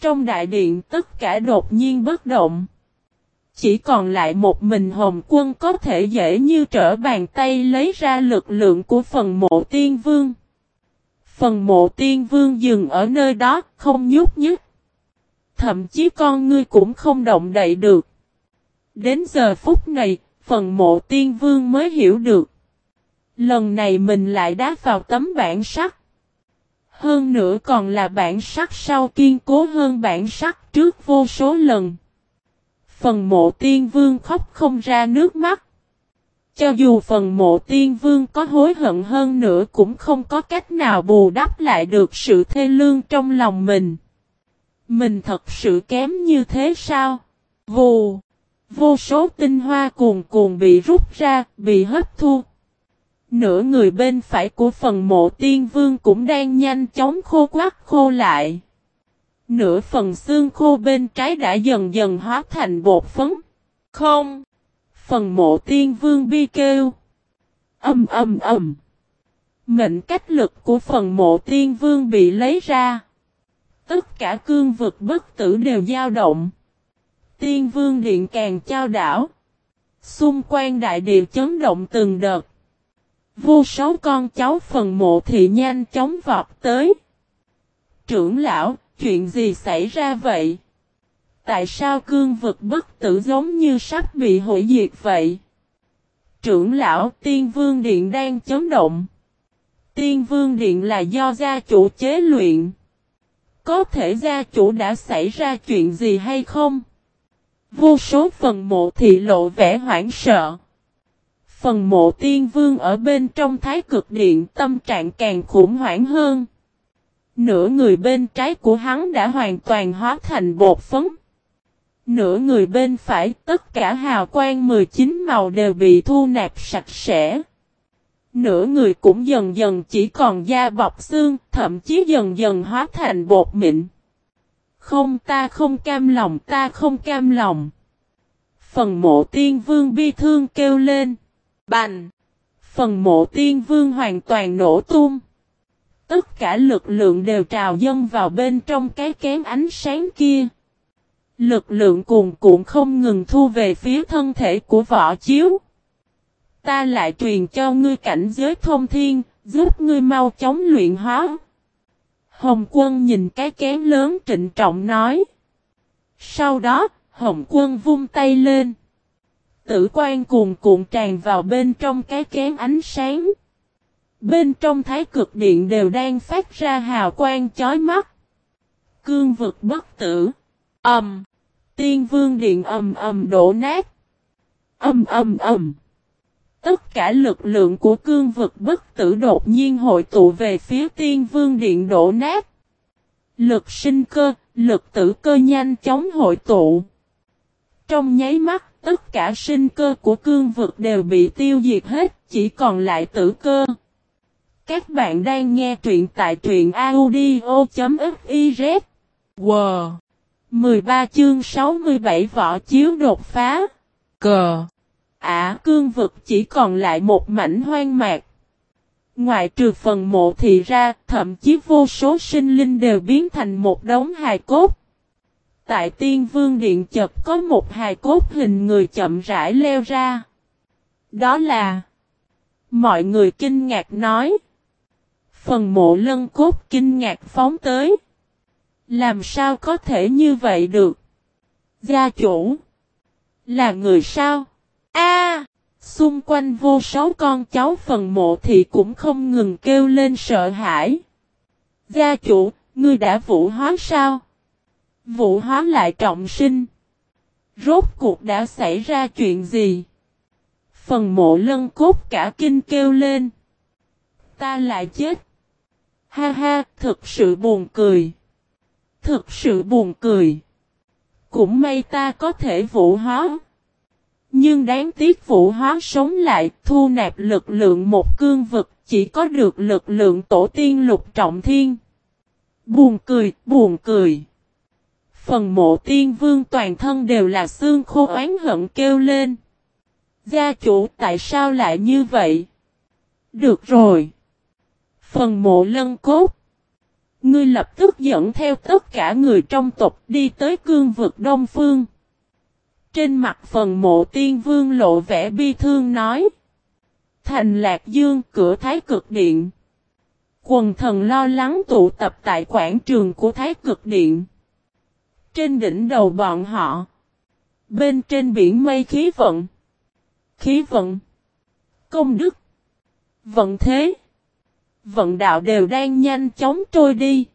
Trong đại điện tất cả đột nhiên bất động. Chỉ còn lại một mình Hồng Quân có thể dễ như trở bàn tay lấy ra lực lượng của phần mộ tiên vương. Phần mộ tiên vương dừng ở nơi đó, không nhúc nhích. Thậm chí con ngươi cũng không động đậy được. Đến giờ phút này, phần mộ tiên vương mới hiểu được. Lần này mình lại đá vào tấm bản sắt. Hơn nữa còn là bản sắc sau kiên cố hơn bản sắc trước vô số lần. Phần mộ tiên vương khóc không ra nước mắt. Cho dù phần mộ tiên vương có hối hận hơn nữa cũng không có cách nào bù đắp lại được sự thê lương trong lòng mình. Mình thật sự kém như thế sao? Vù! Vô số tinh hoa cuồn cuồn bị rút ra, bị hấp thu. Nửa người bên phải của phần mộ tiên vương cũng đang nhanh chóng khô quắc khô lại. Nửa phần xương khô bên trái đã dần dần hóa thành bột phấn. Không! Phần mộ tiên vương bi kêu. Âm âm âm. Mệnh cách lực của phần mộ tiên vương bị lấy ra. Tất cả cương vực bất tử đều dao động. Tiên vương điện càng trao đảo. Xung quanh đại địa chấn động từng đợt. Vô số con cháu phần mộ thì nhanh chóng vọt tới. Trưởng lão, chuyện gì xảy ra vậy? Tại sao cương vực bất tử giống như sắp bị hủy diệt vậy? Trưởng lão tiên vương điện đang chấn động. Tiên vương điện là do gia chủ chế luyện. Có thể gia chủ đã xảy ra chuyện gì hay không? Vô số phần mộ thị lộ vẻ hoảng sợ. Phần mộ tiên vương ở bên trong thái cực điện tâm trạng càng khủng hoảng hơn. Nửa người bên trái của hắn đã hoàn toàn hóa thành bột phấn. Nửa người bên phải, tất cả hào quang 19 màu đều bị thu nạp sạch sẽ. Nửa người cũng dần dần chỉ còn da bọc xương, thậm chí dần dần hóa thành bột mịn. Không ta không cam lòng ta không cam lòng. Phần mộ tiên vương bi thương kêu lên. Bành! Phần mộ tiên vương hoàn toàn nổ tung. Tất cả lực lượng đều trào dâng vào bên trong cái kén ánh sáng kia. Lực lượng cuồn cuộn không ngừng thu về phía thân thể của võ chiếu. Ta lại truyền cho ngươi cảnh giới thông thiên, giúp ngươi mau chóng luyện hóa. Hồng quân nhìn cái kén lớn trịnh trọng nói. Sau đó, Hồng quân vung tay lên. Tử quan cuồn cuộn tràn vào bên trong cái kén ánh sáng. Bên trong thái cực điện đều đang phát ra hào quang chói mắt. Cương vực bất tử. Ẩm. Tiên vương điện ầm ầm đổ nát. Ầm ầm ầm. Tất cả lực lượng của cương vực bất tử đột nhiên hội tụ về phía tiên vương điện đổ nát. Lực sinh cơ, lực tử cơ nhanh chóng hội tụ. Trong nháy mắt, tất cả sinh cơ của cương vực đều bị tiêu diệt hết, chỉ còn lại tử cơ. Các bạn đang nghe truyện tại truyện audio.fiz. Wow! 13 chương 67 võ chiếu đột phá. Cờ! Ả cương vực chỉ còn lại một mảnh hoang mạc. ngoài trừ phần mộ thì ra, thậm chí vô số sinh linh đều biến thành một đống hài cốt. Tại tiên vương điện chợt có một hài cốt hình người chậm rãi leo ra. Đó là... Mọi người kinh ngạc nói. Phần mộ lân cốt kinh ngạc phóng tới. Làm sao có thể như vậy được? Gia chủ. Là người sao? A! xung quanh vô số con cháu phần mộ thì cũng không ngừng kêu lên sợ hãi. Gia chủ, ngươi đã vũ hóa sao? Vũ hóa lại trọng sinh. Rốt cuộc đã xảy ra chuyện gì? Phần mộ lân cốt cả kinh kêu lên. Ta lại chết. Ha ha, thực sự buồn cười. Thực sự buồn cười. Cũng may ta có thể vũ hóa. Nhưng đáng tiếc vũ hóa sống lại, thu nạp lực lượng một cương vực, chỉ có được lực lượng tổ tiên lục trọng thiên. Buồn cười, buồn cười. Phần mộ tiên vương toàn thân đều là xương khô oán hận kêu lên. Gia chủ tại sao lại như vậy? Được rồi. Phần mộ lân cốt. Ngươi lập tức dẫn theo tất cả người trong tộc đi tới cương vực Đông Phương. Trên mặt phần mộ tiên vương lộ vẻ bi thương nói. Thành Lạc Dương, cửa Thái Cực Điện. Quần thần lo lắng tụ tập tại quảng trường của Thái Cực Điện. Trên đỉnh đầu bọn họ. Bên trên biển mây khí vận. Khí vận. Công đức. Vận thế. Vận đạo đều đang nhanh chóng trôi đi.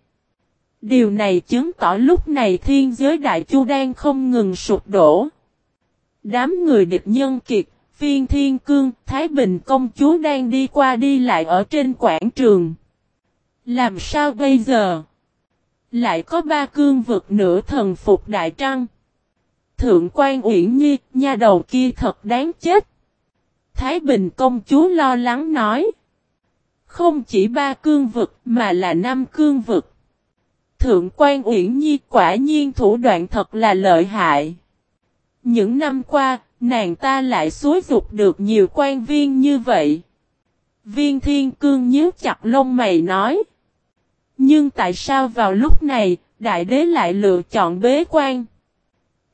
Điều này chứng tỏ lúc này thiên giới đại chu đang không ngừng sụp đổ. Đám người địch nhân kiệt, phiên thiên cương, Thái Bình công chúa đang đi qua đi lại ở trên quảng trường. Làm sao bây giờ? Lại có ba cương vực nửa thần phục đại trăng. Thượng quan Uyển Nhi, nha đầu kia thật đáng chết. Thái Bình công chúa lo lắng nói. Không chỉ ba cương vực mà là năm cương vực. Thượng quan Uyển Nhi quả nhiên thủ đoạn thật là lợi hại. Những năm qua, nàng ta lại xúi dục được nhiều quan viên như vậy. Viên thiên cương nhíu chặt lông mày nói. Nhưng tại sao vào lúc này, đại đế lại lựa chọn bế quan?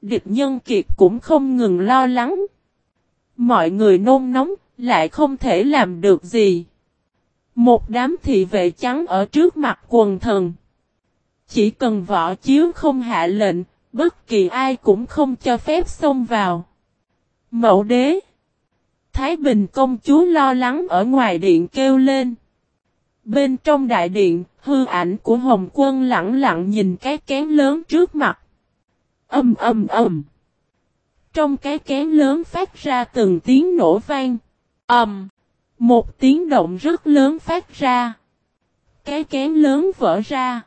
Địch nhân kiệt cũng không ngừng lo lắng. Mọi người nôn nóng, lại không thể làm được gì. Một đám thị vệ trắng ở trước mặt quần thần. Chỉ cần võ chiếu không hạ lệnh, bất kỳ ai cũng không cho phép xông vào. Mẫu đế. Thái Bình công chúa lo lắng ở ngoài điện kêu lên. Bên trong đại điện, hư ảnh của Hồng Quân lặng lặng nhìn cái kén lớn trước mặt. Âm âm âm. Trong cái kén lớn phát ra từng tiếng nổ vang. ầm. một tiếng động rất lớn phát ra. Cái kén lớn vỡ ra.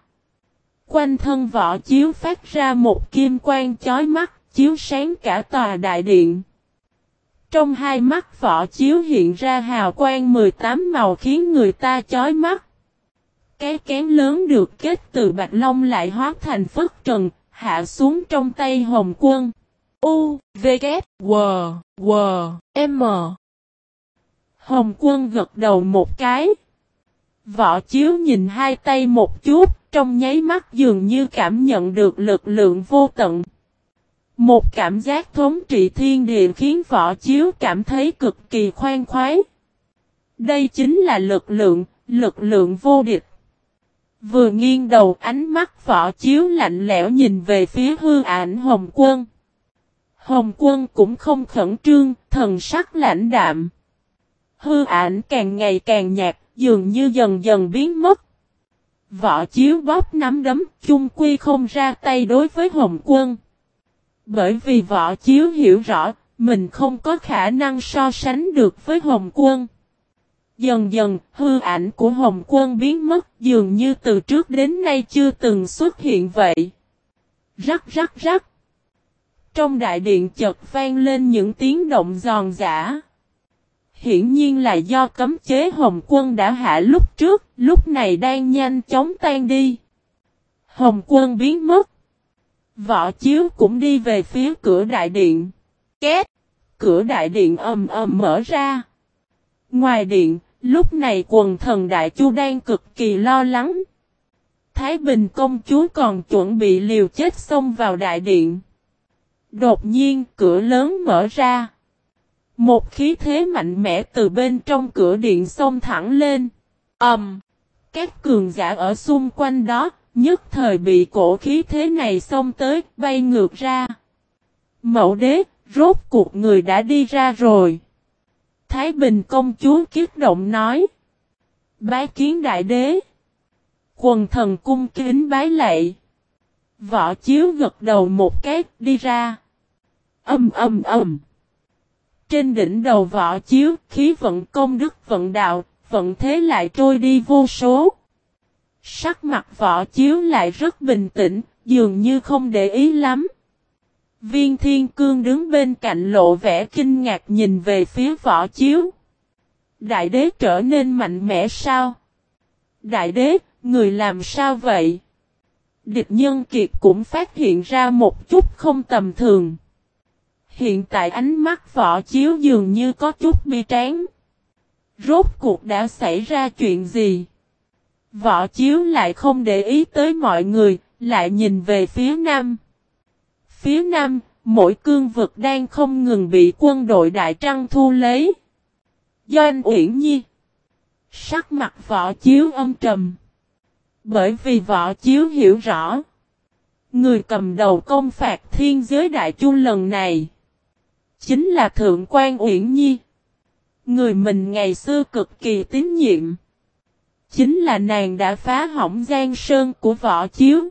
Quanh thân võ chiếu phát ra một kim quang chói mắt, chiếu sáng cả tòa đại điện. Trong hai mắt võ chiếu hiện ra hào quang 18 màu khiến người ta chói mắt. Cái kén lớn được kết từ bạch long lại hóa thành phất trần, hạ xuống trong tay hồng quân. U, V, K, W, W, M. Hồng quân gật đầu một cái. Võ chiếu nhìn hai tay một chút, trong nháy mắt dường như cảm nhận được lực lượng vô tận. Một cảm giác thống trị thiên địa khiến võ chiếu cảm thấy cực kỳ khoan khoái. Đây chính là lực lượng, lực lượng vô địch. Vừa nghiêng đầu ánh mắt võ chiếu lạnh lẽo nhìn về phía hư ảnh Hồng Quân. Hồng Quân cũng không khẩn trương, thần sắc lãnh đạm. Hư ảnh càng ngày càng nhạt, dường như dần dần biến mất. Võ chiếu bóp nắm đấm, chung quy không ra tay đối với Hồng Quân. Bởi vì võ chiếu hiểu rõ, mình không có khả năng so sánh được với Hồng Quân. Dần dần, hư ảnh của Hồng Quân biến mất dường như từ trước đến nay chưa từng xuất hiện vậy. Rắc rắc rắc. Trong đại điện chợt vang lên những tiếng động giòn giả. Hiển nhiên là do cấm chế Hồng Quân đã hạ lúc trước, lúc này đang nhanh chóng tan đi. Hồng Quân biến mất. Võ Chiếu cũng đi về phía cửa đại điện. Két! Cửa đại điện ầm ầm mở ra. Ngoài điện, lúc này quần thần đại chu đang cực kỳ lo lắng. Thái Bình công chúa còn chuẩn bị liều chết xông vào đại điện. Đột nhiên cửa lớn mở ra. Một khí thế mạnh mẽ từ bên trong cửa điện xông thẳng lên. ầm, um, Các cường giả ở xung quanh đó, nhất thời bị cổ khí thế này xông tới, bay ngược ra. Mẫu đế, rốt cuộc người đã đi ra rồi. Thái Bình công chúa kiết động nói. Bái kiến đại đế. Quần thần cung kính bái lạy. Võ chiếu gật đầu một cái đi ra. Âm âm âm. Trên đỉnh đầu võ chiếu, khí vận công đức vận đạo, vận thế lại trôi đi vô số. Sắc mặt võ chiếu lại rất bình tĩnh, dường như không để ý lắm. Viên thiên cương đứng bên cạnh lộ vẻ kinh ngạc nhìn về phía võ chiếu. Đại đế trở nên mạnh mẽ sao? Đại đế, người làm sao vậy? Địch nhân kiệt cũng phát hiện ra một chút không tầm thường. Hiện tại ánh mắt võ chiếu dường như có chút bi tráng. Rốt cuộc đã xảy ra chuyện gì? Võ chiếu lại không để ý tới mọi người, lại nhìn về phía nam. Phía nam, mỗi cương vực đang không ngừng bị quân đội Đại Trăng thu lấy. Doanh Uyển Nhi Sắc mặt võ chiếu âm trầm. Bởi vì võ chiếu hiểu rõ. Người cầm đầu công phạt thiên giới đại chu lần này. Chính là Thượng quan Uyển Nhi. Người mình ngày xưa cực kỳ tín nhiệm. Chính là nàng đã phá hỏng gian sơn của võ chiếu.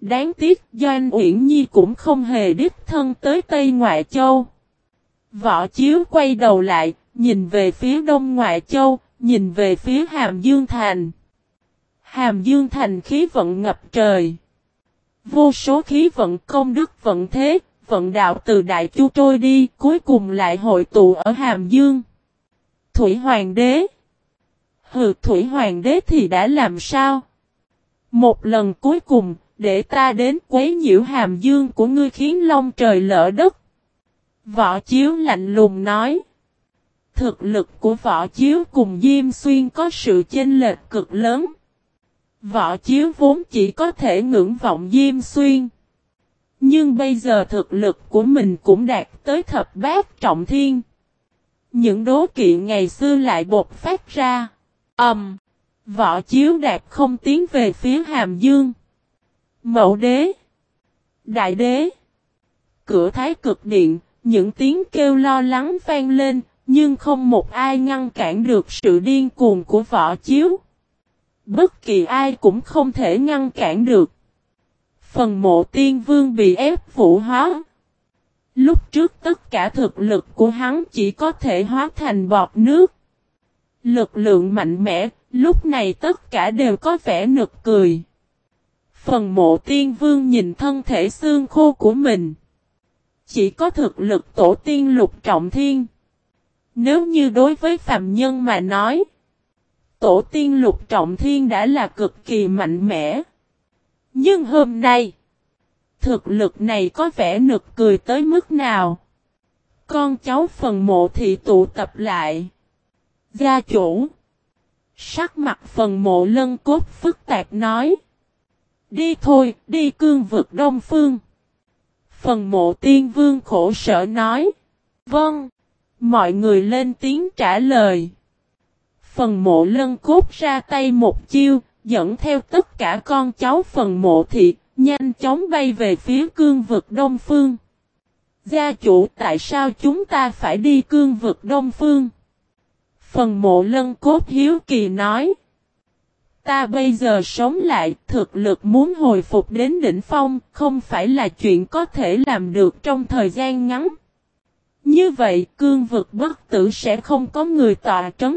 Đáng tiếc Doanh Uyển Nhi cũng không hề đích thân tới Tây Ngoại Châu. Võ Chiếu quay đầu lại, nhìn về phía Đông Ngoại Châu, nhìn về phía Hàm Dương Thành. Hàm Dương Thành khí vận ngập trời. Vô số khí vận công đức vận thế, vận đạo từ Đại Chu trôi đi, cuối cùng lại hội tụ ở Hàm Dương. Thủy Hoàng đế Hừ Thủy Hoàng đế thì đã làm sao? Một lần cuối cùng, để ta đến quấy nhiễu hàm dương của ngươi khiến long trời lỡ đất. Võ Chiếu lạnh lùng nói. Thực lực của Võ Chiếu cùng Diêm Xuyên có sự chênh lệch cực lớn. Võ Chiếu vốn chỉ có thể ngưỡng vọng Diêm Xuyên. Nhưng bây giờ thực lực của mình cũng đạt tới thập bát trọng thiên. Những đố kỵ ngày xưa lại bột phát ra. Ẩm. Um, võ chiếu đạt không tiến về phía Hàm Dương. Mậu đế. Đại đế. Cửa thái cực điện, những tiếng kêu lo lắng vang lên, nhưng không một ai ngăn cản được sự điên cuồng của võ chiếu. Bất kỳ ai cũng không thể ngăn cản được. Phần mộ tiên vương bị ép vũ hóa. Lúc trước tất cả thực lực của hắn chỉ có thể hóa thành bọt nước. Lực lượng mạnh mẽ, lúc này tất cả đều có vẻ nực cười. Phần mộ tiên vương nhìn thân thể xương khô của mình. Chỉ có thực lực tổ tiên lục trọng thiên. Nếu như đối với phạm nhân mà nói. Tổ tiên lục trọng thiên đã là cực kỳ mạnh mẽ. Nhưng hôm nay. Thực lực này có vẻ nực cười tới mức nào. Con cháu phần mộ thị tụ tập lại. Gia chủ. Sắc mặt phần mộ lân cốt phức tạp nói. Đi thôi, đi cương vực đông phương. Phần mộ tiên vương khổ sở nói. Vâng. Mọi người lên tiếng trả lời. Phần mộ lân cốt ra tay một chiêu, dẫn theo tất cả con cháu phần mộ thị, nhanh chóng bay về phía cương vực đông phương. Gia chủ tại sao chúng ta phải đi cương vực đông phương? Phần mộ lân cốt hiếu kỳ nói. Ta bây giờ sống lại, thực lực muốn hồi phục đến đỉnh phong, không phải là chuyện có thể làm được trong thời gian ngắn. Như vậy, cương vực bất tử sẽ không có người tọa trấn.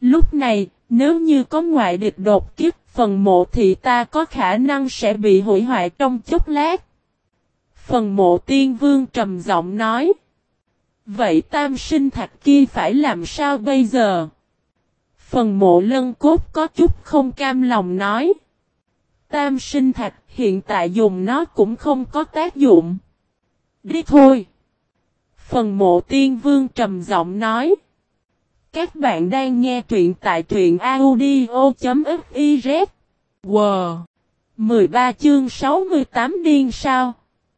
Lúc này, nếu như có ngoại địch đột kiếp, phần mộ thì ta có khả năng sẽ bị hủy hoại trong chốc lát. Phần mộ tiên vương trầm giọng nói. Vậy tam sinh thạch kia phải làm sao bây giờ? Phần mộ lân cốt có chút không cam lòng nói. Tam sinh thạch hiện tại dùng nó cũng không có tác dụng. Đi thôi. Phần mộ tiên vương trầm giọng nói. Các bạn đang nghe truyện tại truyện audio.fiz. Wow! 13 chương 68 điên sao?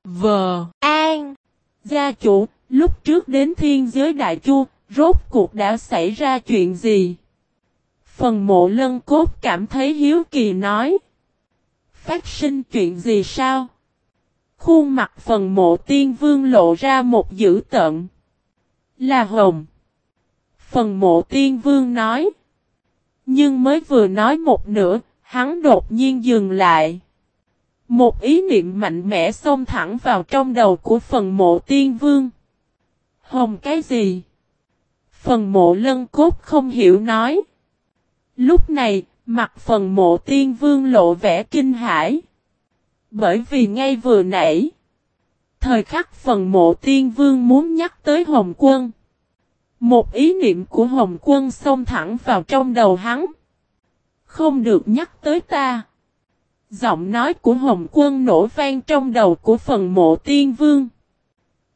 Vờ! An! Gia chủ, lúc trước đến thiên giới đại chu, rốt cuộc đã xảy ra chuyện gì? Phần mộ lân cốt cảm thấy hiếu kỳ nói. Phát sinh chuyện gì sao? Khuôn mặt phần mộ tiên vương lộ ra một dữ tận. Là hồng. Phần mộ tiên vương nói. Nhưng mới vừa nói một nửa, hắn đột nhiên dừng lại. Một ý niệm mạnh mẽ xông thẳng vào trong đầu của phần mộ tiên vương. Hồng cái gì? Phần mộ lân cốt không hiểu nói. Lúc này, mặt phần mộ tiên vương lộ vẻ kinh hãi. Bởi vì ngay vừa nãy, thời khắc phần mộ tiên vương muốn nhắc tới Hồng quân. Một ý niệm của Hồng quân xông thẳng vào trong đầu hắn. Không được nhắc tới ta. Giọng nói của Hồng quân nổ vang trong đầu của phần mộ tiên vương.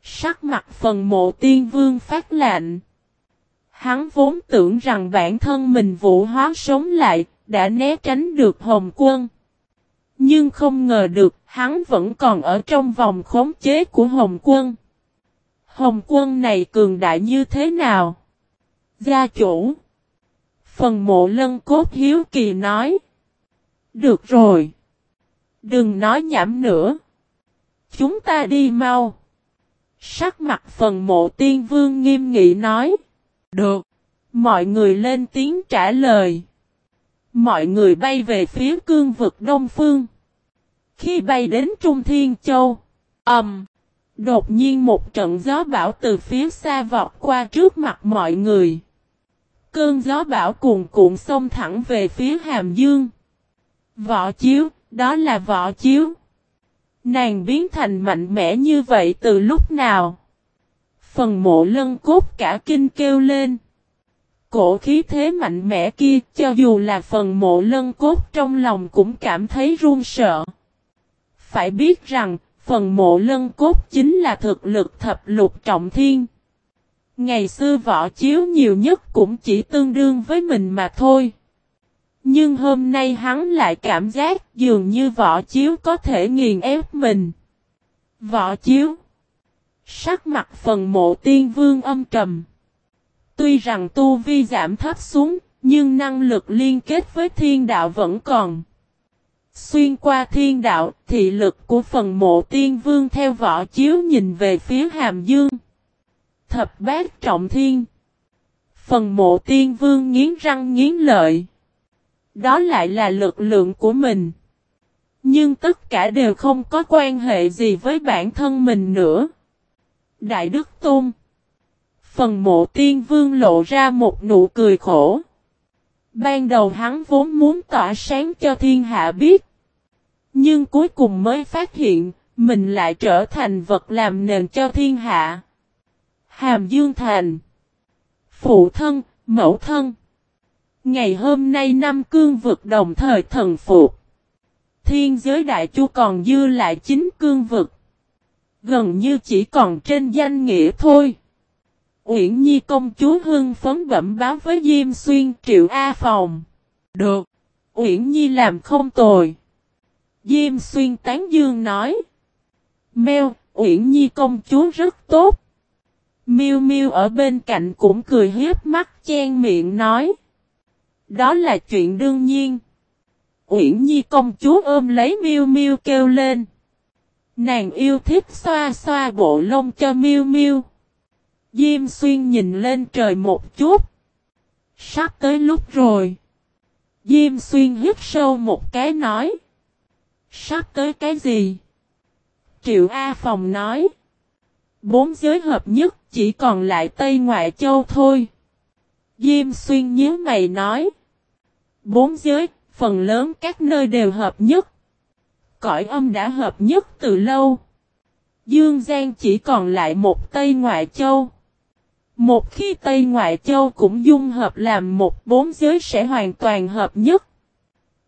Sắc mặt phần mộ tiên vương phát lạnh. Hắn vốn tưởng rằng bản thân mình vũ hóa sống lại, đã né tránh được Hồng quân. Nhưng không ngờ được, hắn vẫn còn ở trong vòng khống chế của Hồng quân. Hồng quân này cường đại như thế nào? Gia chủ. Phần mộ lân cốt hiếu kỳ nói. Được rồi. Đừng nói nhảm nữa. Chúng ta đi mau. Sắc mặt phần mộ tiên vương nghiêm nghị nói. Được. Mọi người lên tiếng trả lời. Mọi người bay về phía cương vực đông phương. Khi bay đến Trung Thiên Châu. Ẩm. Um, đột nhiên một trận gió bão từ phía xa vọt qua trước mặt mọi người. Cơn gió bão cuồn cuộn xông thẳng về phía Hàm Dương. Võ chiếu, đó là võ chiếu. Nàng biến thành mạnh mẽ như vậy từ lúc nào? Phần mộ lân cốt cả kinh kêu lên. Cổ khí thế mạnh mẽ kia cho dù là phần mộ lân cốt trong lòng cũng cảm thấy run sợ. Phải biết rằng, phần mộ lân cốt chính là thực lực thập lục trọng thiên. Ngày xưa võ chiếu nhiều nhất cũng chỉ tương đương với mình mà thôi. Nhưng hôm nay hắn lại cảm giác dường như võ chiếu có thể nghiền ép mình. Võ chiếu. Sắc mặt phần mộ tiên vương âm trầm. Tuy rằng tu vi giảm thấp xuống, nhưng năng lực liên kết với thiên đạo vẫn còn. Xuyên qua thiên đạo, thị lực của phần mộ tiên vương theo võ chiếu nhìn về phía hàm dương. Thập bát trọng thiên. Phần mộ tiên vương nghiến răng nghiến lợi. Đó lại là lực lượng của mình. Nhưng tất cả đều không có quan hệ gì với bản thân mình nữa. Đại Đức Tôn. Phần mộ tiên vương lộ ra một nụ cười khổ. Ban đầu hắn vốn muốn tỏa sáng cho thiên hạ biết. Nhưng cuối cùng mới phát hiện, mình lại trở thành vật làm nền cho thiên hạ. Hàm Dương Thành Phụ thân, mẫu thân Ngày hôm nay năm cương vực đồng thời thần phục. Thiên giới đại chu còn dư lại chính cương vực. Gần như chỉ còn trên danh nghĩa thôi. Uyển Nhi công chúa hưng phấn bẩm báo với Diêm Xuyên triệu A phòng. Được. Uyển Nhi làm không tồi. Diêm Xuyên tán dương nói. Mèo, Uyển Nhi công chúa rất tốt. Miu Miu ở bên cạnh cũng cười hiếp mắt chen miệng nói. Đó là chuyện đương nhiên. Uyển Nhi công chúa ôm lấy Miu Miu kêu lên. Nàng yêu thích xoa xoa bộ lông cho Miu Miu. Diêm xuyên nhìn lên trời một chút. Sắp tới lúc rồi. Diêm xuyên hít sâu một cái nói. Sắp tới cái gì? Triệu A Phòng nói. Bốn giới hợp nhất chỉ còn lại Tây Ngoại Châu thôi. Diêm xuyên nhớ mày nói. Bốn giới, phần lớn các nơi đều hợp nhất. Cõi âm đã hợp nhất từ lâu. Dương Giang chỉ còn lại một Tây Ngoại Châu. Một khi Tây Ngoại Châu cũng dung hợp làm một bốn giới sẽ hoàn toàn hợp nhất.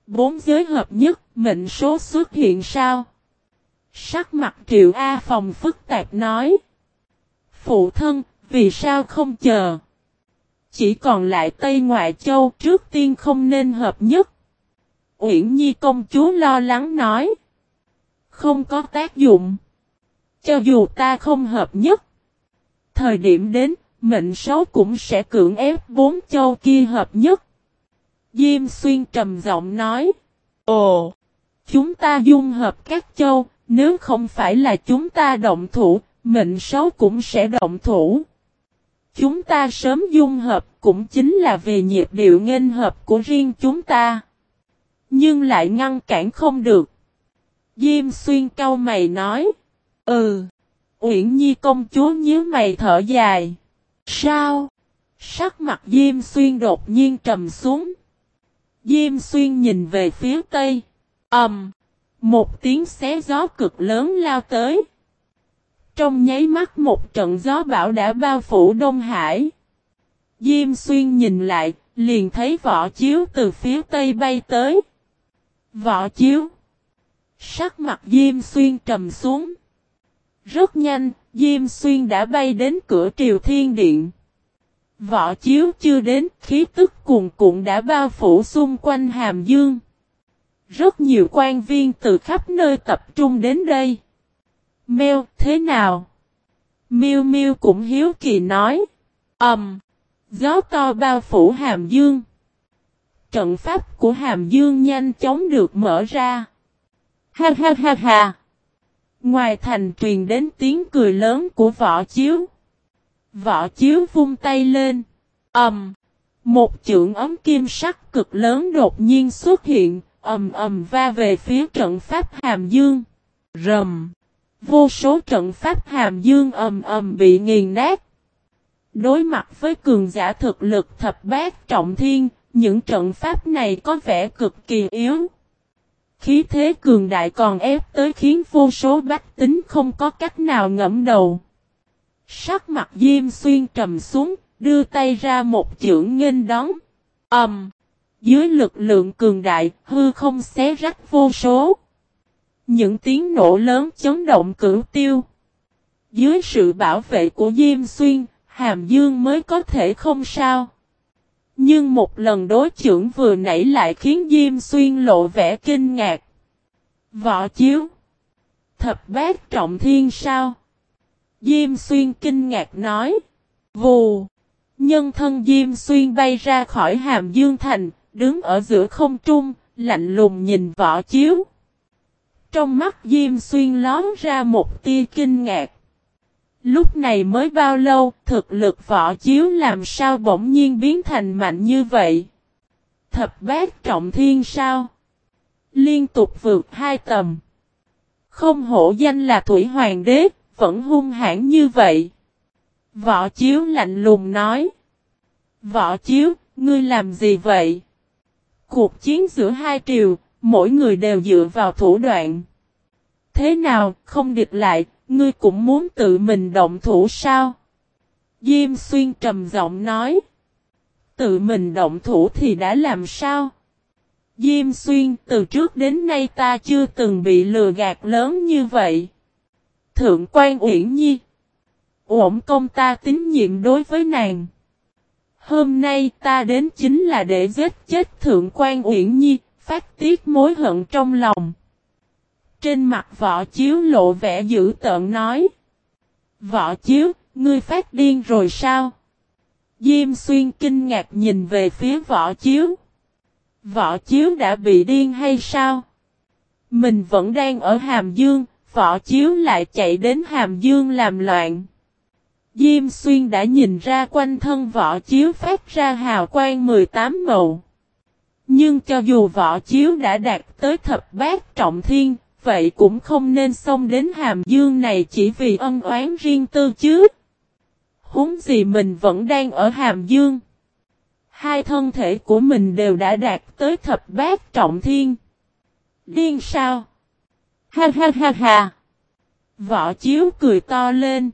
Bốn giới hợp nhất, mệnh số xuất hiện sao? Sắc mặt triệu A phòng phức tạp nói. Phụ thân, vì sao không chờ? Chỉ còn lại Tây Ngoại Châu trước tiên không nên hợp nhất. Uyển Nhi công chúa lo lắng nói. Không có tác dụng. Cho dù ta không hợp nhất. Thời điểm đến, mệnh số cũng sẽ cưỡng ép bốn châu kia hợp nhất. Diêm xuyên trầm giọng nói. Ồ! Chúng ta dung hợp các châu, nếu không phải là chúng ta động thủ, mệnh số cũng sẽ động thủ. Chúng ta sớm dung hợp cũng chính là về nhịp điệu nghênh hợp của riêng chúng ta. Nhưng lại ngăn cản không được. Diêm xuyên cau mày nói. Ừ. Uyển Nhi công chúa nhớ mày thở dài. Sao? Sắc mặt Diêm xuyên đột nhiên trầm xuống. Diêm xuyên nhìn về phía tây. ầm, um, Một tiếng xé gió cực lớn lao tới. Trong nháy mắt một trận gió bão đã bao phủ Đông Hải. Diêm xuyên nhìn lại, liền thấy vỏ chiếu từ phía tây bay tới. Vỏ chiếu. Sắc mặt Diêm xuyên trầm xuống. Rất nhanh, Diêm xuyên đã bay đến cửa triều thiên điện. Võ chiếu chưa đến, khí tức cuồn cuộn đã bao phủ xung quanh hàm dương. Rất nhiều quan viên từ khắp nơi tập trung đến đây. Mèo, thế nào? Miu Miu cũng hiếu kỳ nói. Ầm. Um, gió to bao phủ hàm dương. Trận pháp của hàm dương nhanh chóng được mở ra. Ha ha ha ha. Ngoài thành truyền đến tiếng cười lớn của võ chiếu. Võ chiếu vung tay lên. Ầm. Um, một chưởng ấm kim sắc cực lớn đột nhiên xuất hiện, ầm ầm va về phía trận pháp hàm dương. Rầm. Vô số trận pháp hàm dương ầm ầm bị nghiền nát. Đối mặt với cường giả thực lực thập bát trọng thiên, những trận pháp này có vẻ cực kỳ yếu. Khí thế cường đại còn ép tới khiến vô số bách tính không có cách nào ngẫm đầu. Sắc mặt Diêm Xuyên trầm xuống, đưa tay ra một chưởng nghênh đón. Ầm. Um, dưới lực lượng cường đại, hư không xé rách vô số. Những tiếng nổ lớn chấn động cửu tiêu. Dưới sự bảo vệ của Diêm Xuyên, Hàm Dương mới có thể không sao. Nhưng một lần đối trưởng vừa nãy lại khiến Diêm Xuyên lộ vẻ kinh ngạc. Võ chiếu. Thập bát trọng thiên sao? Diêm Xuyên kinh ngạc nói. Vù. Nhân thân Diêm Xuyên bay ra khỏi Hàm Dương Thành, đứng ở giữa không trung, lạnh lùng nhìn võ chiếu. Trong mắt Diêm Xuyên lón ra một tia kinh ngạc. Lúc này mới bao lâu, thực lực võ chiếu làm sao bỗng nhiên biến thành mạnh như vậy? Thập bát trọng thiên sao? Liên tục vượt hai tầm. Không hổ danh là Thủy Hoàng đế, vẫn hung hãn như vậy. Võ Chiếu lạnh lùng nói. Võ Chiếu, ngươi làm gì vậy? Cuộc chiến giữa hai triều, mỗi người đều dựa vào thủ đoạn. Thế nào, không địch lại, ngươi cũng muốn tự mình động thủ sao? Diêm xuyên trầm giọng nói. Tự mình động thủ thì đã làm sao? Diêm xuyên từ trước đến nay ta chưa từng bị lừa gạt lớn như vậy. Thượng quan Uyển Nhi. Ổn công ta tín nhiệm đối với nàng. Hôm nay ta đến chính là để giết chết Thượng quan Uyển Nhi, phát tiết mối hận trong lòng. Trên mặt võ chiếu lộ vẻ dữ tợn nói. Võ chiếu, ngươi phát điên rồi sao? Diêm xuyên kinh ngạc nhìn về phía võ chiếu. Võ chiếu đã bị điên hay sao? Mình vẫn đang ở Hàm Dương, võ chiếu lại chạy đến Hàm Dương làm loạn. Diêm xuyên đã nhìn ra quanh thân võ chiếu phát ra hào quang 18 màu. Nhưng cho dù võ chiếu đã đạt tới thập bát trọng thiên, vậy cũng không nên xông đến hàm dương này chỉ vì ân oán riêng tư chứ. Húng gì mình vẫn đang ở hàm dương. Hai thân thể của mình đều đã đạt tới thập bát trọng thiên. Điên sao? Ha ha ha ha! Võ chiếu cười to lên.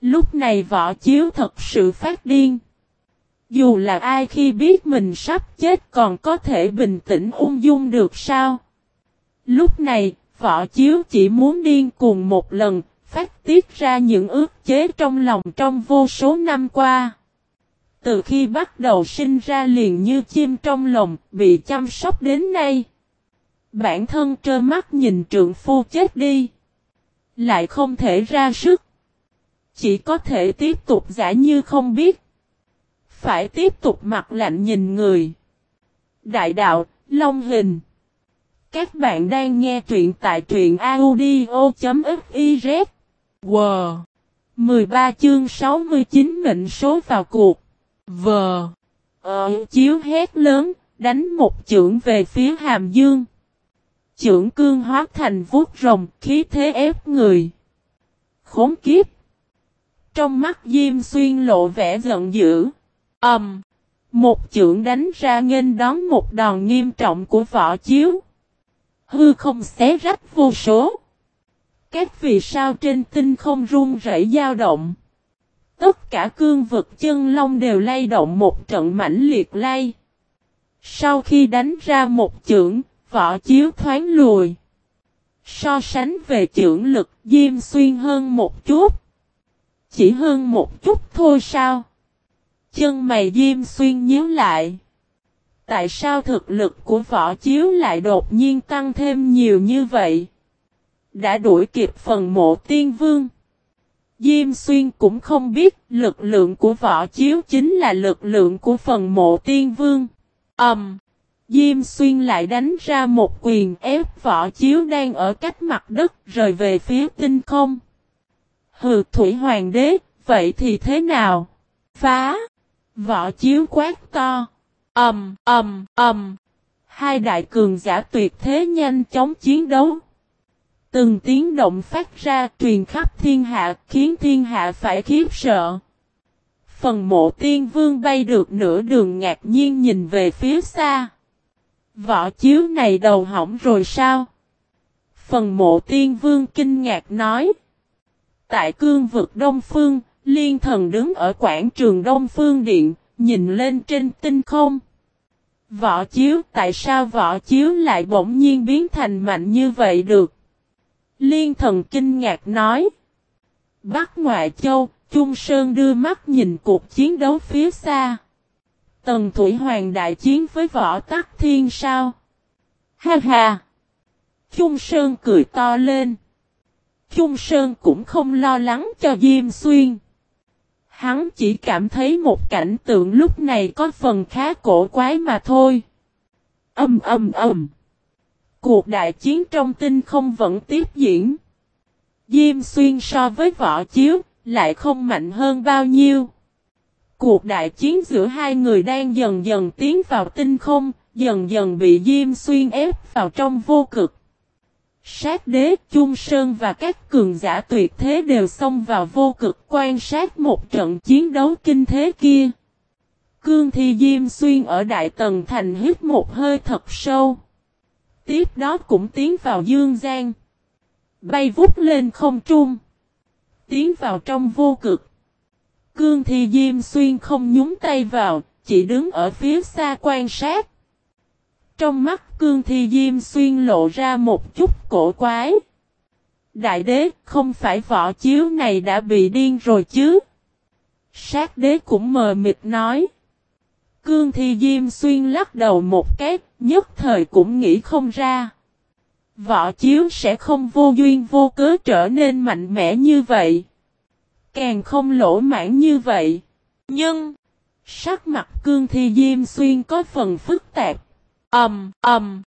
Lúc này võ chiếu thật sự phát điên. Dù là ai khi biết mình sắp chết còn có thể bình tĩnh ung dung được sao? Lúc này, võ chiếu chỉ muốn điên cuồng một lần, phát tiết ra những ước chế trong lòng trong vô số năm qua. Từ khi bắt đầu sinh ra liền như chim trong lồng, bị chăm sóc đến nay. Bản thân trơ mắt nhìn trượng phu chết đi. Lại không thể ra sức. Chỉ có thể tiếp tục giả như không biết. Phải tiếp tục mặt lạnh nhìn người. Đại đạo, Long Hình. Các bạn đang nghe truyện tại truyện audio.fiz. Wow! 13 chương 69 mệnh số vào cuộc. Vờ! Ờ, chiếu hét lớn, đánh một chưởng về phía Hàm Dương. Chưởng cương hóa thành vuốt rồng, khí thế ép người. Khốn kiếp! Trong mắt Diêm Xuyên lộ vẻ giận dữ. Ầm! Um, một chưởng đánh ra nghênh đón một đòn nghiêm trọng của võ chiếu. Hư không xé rách vô số. Các vì sao trên tinh không rung rẩy dao động. Tất cả cương vực chân long đều lay động một trận mãnh liệt lay. Sau khi đánh ra một chưởng, vỏ chiếu thoáng lùi. So sánh về chưởng lực diêm xuyên hơn một chút. Chỉ hơn một chút thôi sao? Chân mày diêm xuyên nhíu lại. Tại sao thực lực của võ chiếu lại đột nhiên tăng thêm nhiều như vậy? Đã đuổi kịp phần mộ tiên vương. Diêm xuyên cũng không biết lực lượng của võ chiếu chính là lực lượng của phần mộ tiên vương. Ẩm. Um, Diêm xuyên lại đánh ra một quyền ép võ chiếu đang ở cách mặt đất rời về phía tinh không. Hừ thủy hoàng đế, vậy thì thế nào? Phá! Võ chiếu quát to. Ầm, ầm, ầm. Hai đại cường giả tuyệt thế nhanh chóng chiến đấu. Từng tiếng động phát ra truyền khắp thiên hạ khiến thiên hạ phải khiếp sợ. Phần mộ tiên vương bay được nửa đường ngạc nhiên nhìn về phía xa. Võ chiếu này đầu hỏng rồi sao? Phần mộ tiên vương kinh ngạc nói. Tại cương vực Đông Phương, liên thần đứng ở quảng trường Đông Phương Điện, nhìn lên trên tinh không. Võ chiếu, tại sao võ chiếu lại bỗng nhiên biến thành mạnh như vậy được? Liên thần kinh ngạc nói. Bắc ngoại châu, Trung Sơn đưa mắt nhìn cuộc chiến đấu phía xa. Tần Thủy Hoàng đại chiến với võ tắc thiên sao? Ha ha! Trung Sơn cười to lên. Trung Sơn cũng không lo lắng cho Diêm Xuyên. Hắn chỉ cảm thấy một cảnh tượng lúc này có phần khá cổ quái mà thôi. Âm âm âm. Cuộc đại chiến trong tinh không vẫn tiếp diễn. Diêm xuyên so với võ chiếu, lại không mạnh hơn bao nhiêu. Cuộc đại chiến giữa hai người đang dần dần tiến vào tinh không, dần dần bị Diêm xuyên ép vào trong vô cực. Sát đế, chung sơn và các cường giả tuyệt thế đều xông vào vô cực quan sát một trận chiến đấu kinh thế kia. Cương Thi Diêm Xuyên ở Đại Tần Thành hít một hơi thật sâu. Tiếp đó cũng tiến vào Dương Giang. Bay vút lên không trung. Tiến vào trong vô cực. Cương Thi Diêm Xuyên không nhúng tay vào, chỉ đứng ở phía xa quan sát. Trong mắt Cương Thi Diêm Xuyên lộ ra một chút cổ quái. Đại đế, không phải võ chiếu này đã bị điên rồi chứ? Sát đế cũng mờ mịt nói. Cương Thi Diêm Xuyên lắc đầu một cái, nhất thời cũng nghĩ không ra. Võ chiếu sẽ không vô duyên vô cớ trở nên mạnh mẽ như vậy. Càng không lỗ mãn như vậy. Nhưng, sắc mặt Cương Thi Diêm Xuyên có phần phức tạp. Ầm, ầm.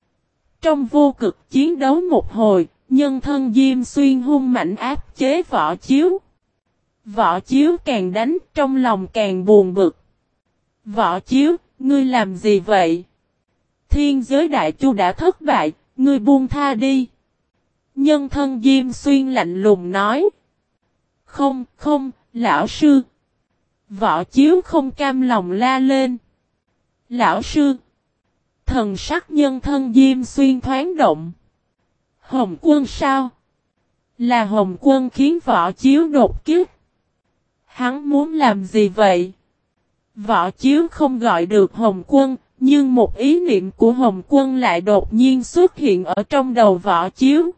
Trong vô cực chiến đấu một hồi, nhân thân Diêm Xuyên hung mạnh áp chế võ chiếu. Võ chiếu càng đánh, trong lòng càng buồn bực. Võ chiếu, ngươi làm gì vậy? Thiên giới đại chu đã thất bại, ngươi buông tha đi. Nhân thân Diêm Xuyên lạnh lùng nói. Không, không, lão sư. Võ chiếu không cam lòng la lên. Lão sư. Thần sắc nhân thân Diêm Xuyên thoáng động. Hồng quân sao? Là Hồng quân khiến võ chiếu đột kiếp. Hắn muốn làm gì vậy? Võ chiếu không gọi được Hồng quân, nhưng một ý niệm của Hồng quân lại đột nhiên xuất hiện ở trong đầu võ chiếu.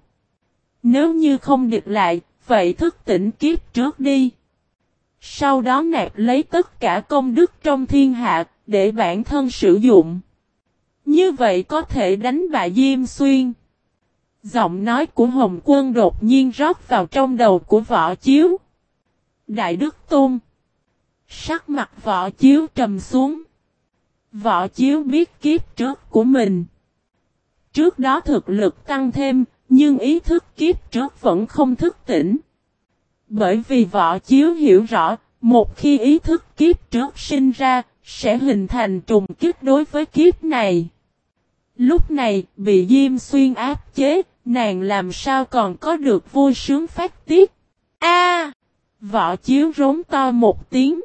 Nếu như không địch lại, vậy thức tỉnh kiếp trước đi. Sau đó nạp lấy tất cả công đức trong thiên hạ, để bản thân sử dụng. Như vậy có thể đánh bại Diêm Xuyên. Giọng nói của Hồng Quân đột nhiên rót vào trong đầu của võ chiếu. Đại Đức Tôn. Sắc mặt võ chiếu trầm xuống. Võ chiếu biết kiếp trước của mình. Trước đó thực lực tăng thêm, nhưng ý thức kiếp trước vẫn không thức tỉnh. Bởi vì võ chiếu hiểu rõ, một khi ý thức kiếp trước sinh ra, sẽ hình thành trùng kiếp đối với kiếp này. Lúc này, bị Diêm Xuyên áp chế, nàng làm sao còn có được vui sướng phát tiết. A! võ chiếu rống to một tiếng.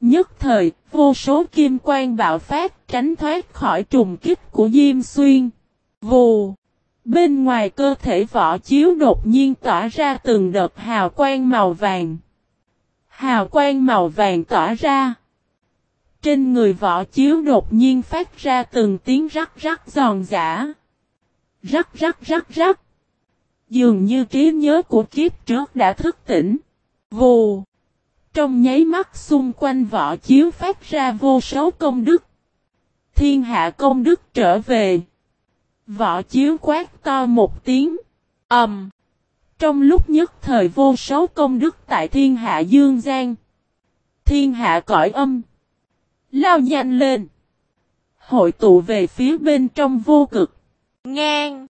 Nhất thời, vô số kim quang bạo phát tránh thoát khỏi trùng kích của Diêm Xuyên. Vù! Bên ngoài cơ thể võ chiếu đột nhiên tỏa ra từng đợt hào quang màu vàng. Hào quang màu vàng tỏa ra. Trên người võ chiếu đột nhiên phát ra từng tiếng rắc rắc giòn giả. Rắc rắc rắc rắc. Dường như trí nhớ của kiếp trước đã thức tỉnh. Vù. Trong nháy mắt xung quanh võ chiếu phát ra vô số công đức. Thiên hạ công đức trở về. Võ chiếu quát to một tiếng. ầm. Um. Trong lúc nhất thời vô số công đức tại thiên hạ dương gian. Thiên hạ cõi âm. Lao nhanh lên. Hội tụ về phía bên trong vô cực. Ngang.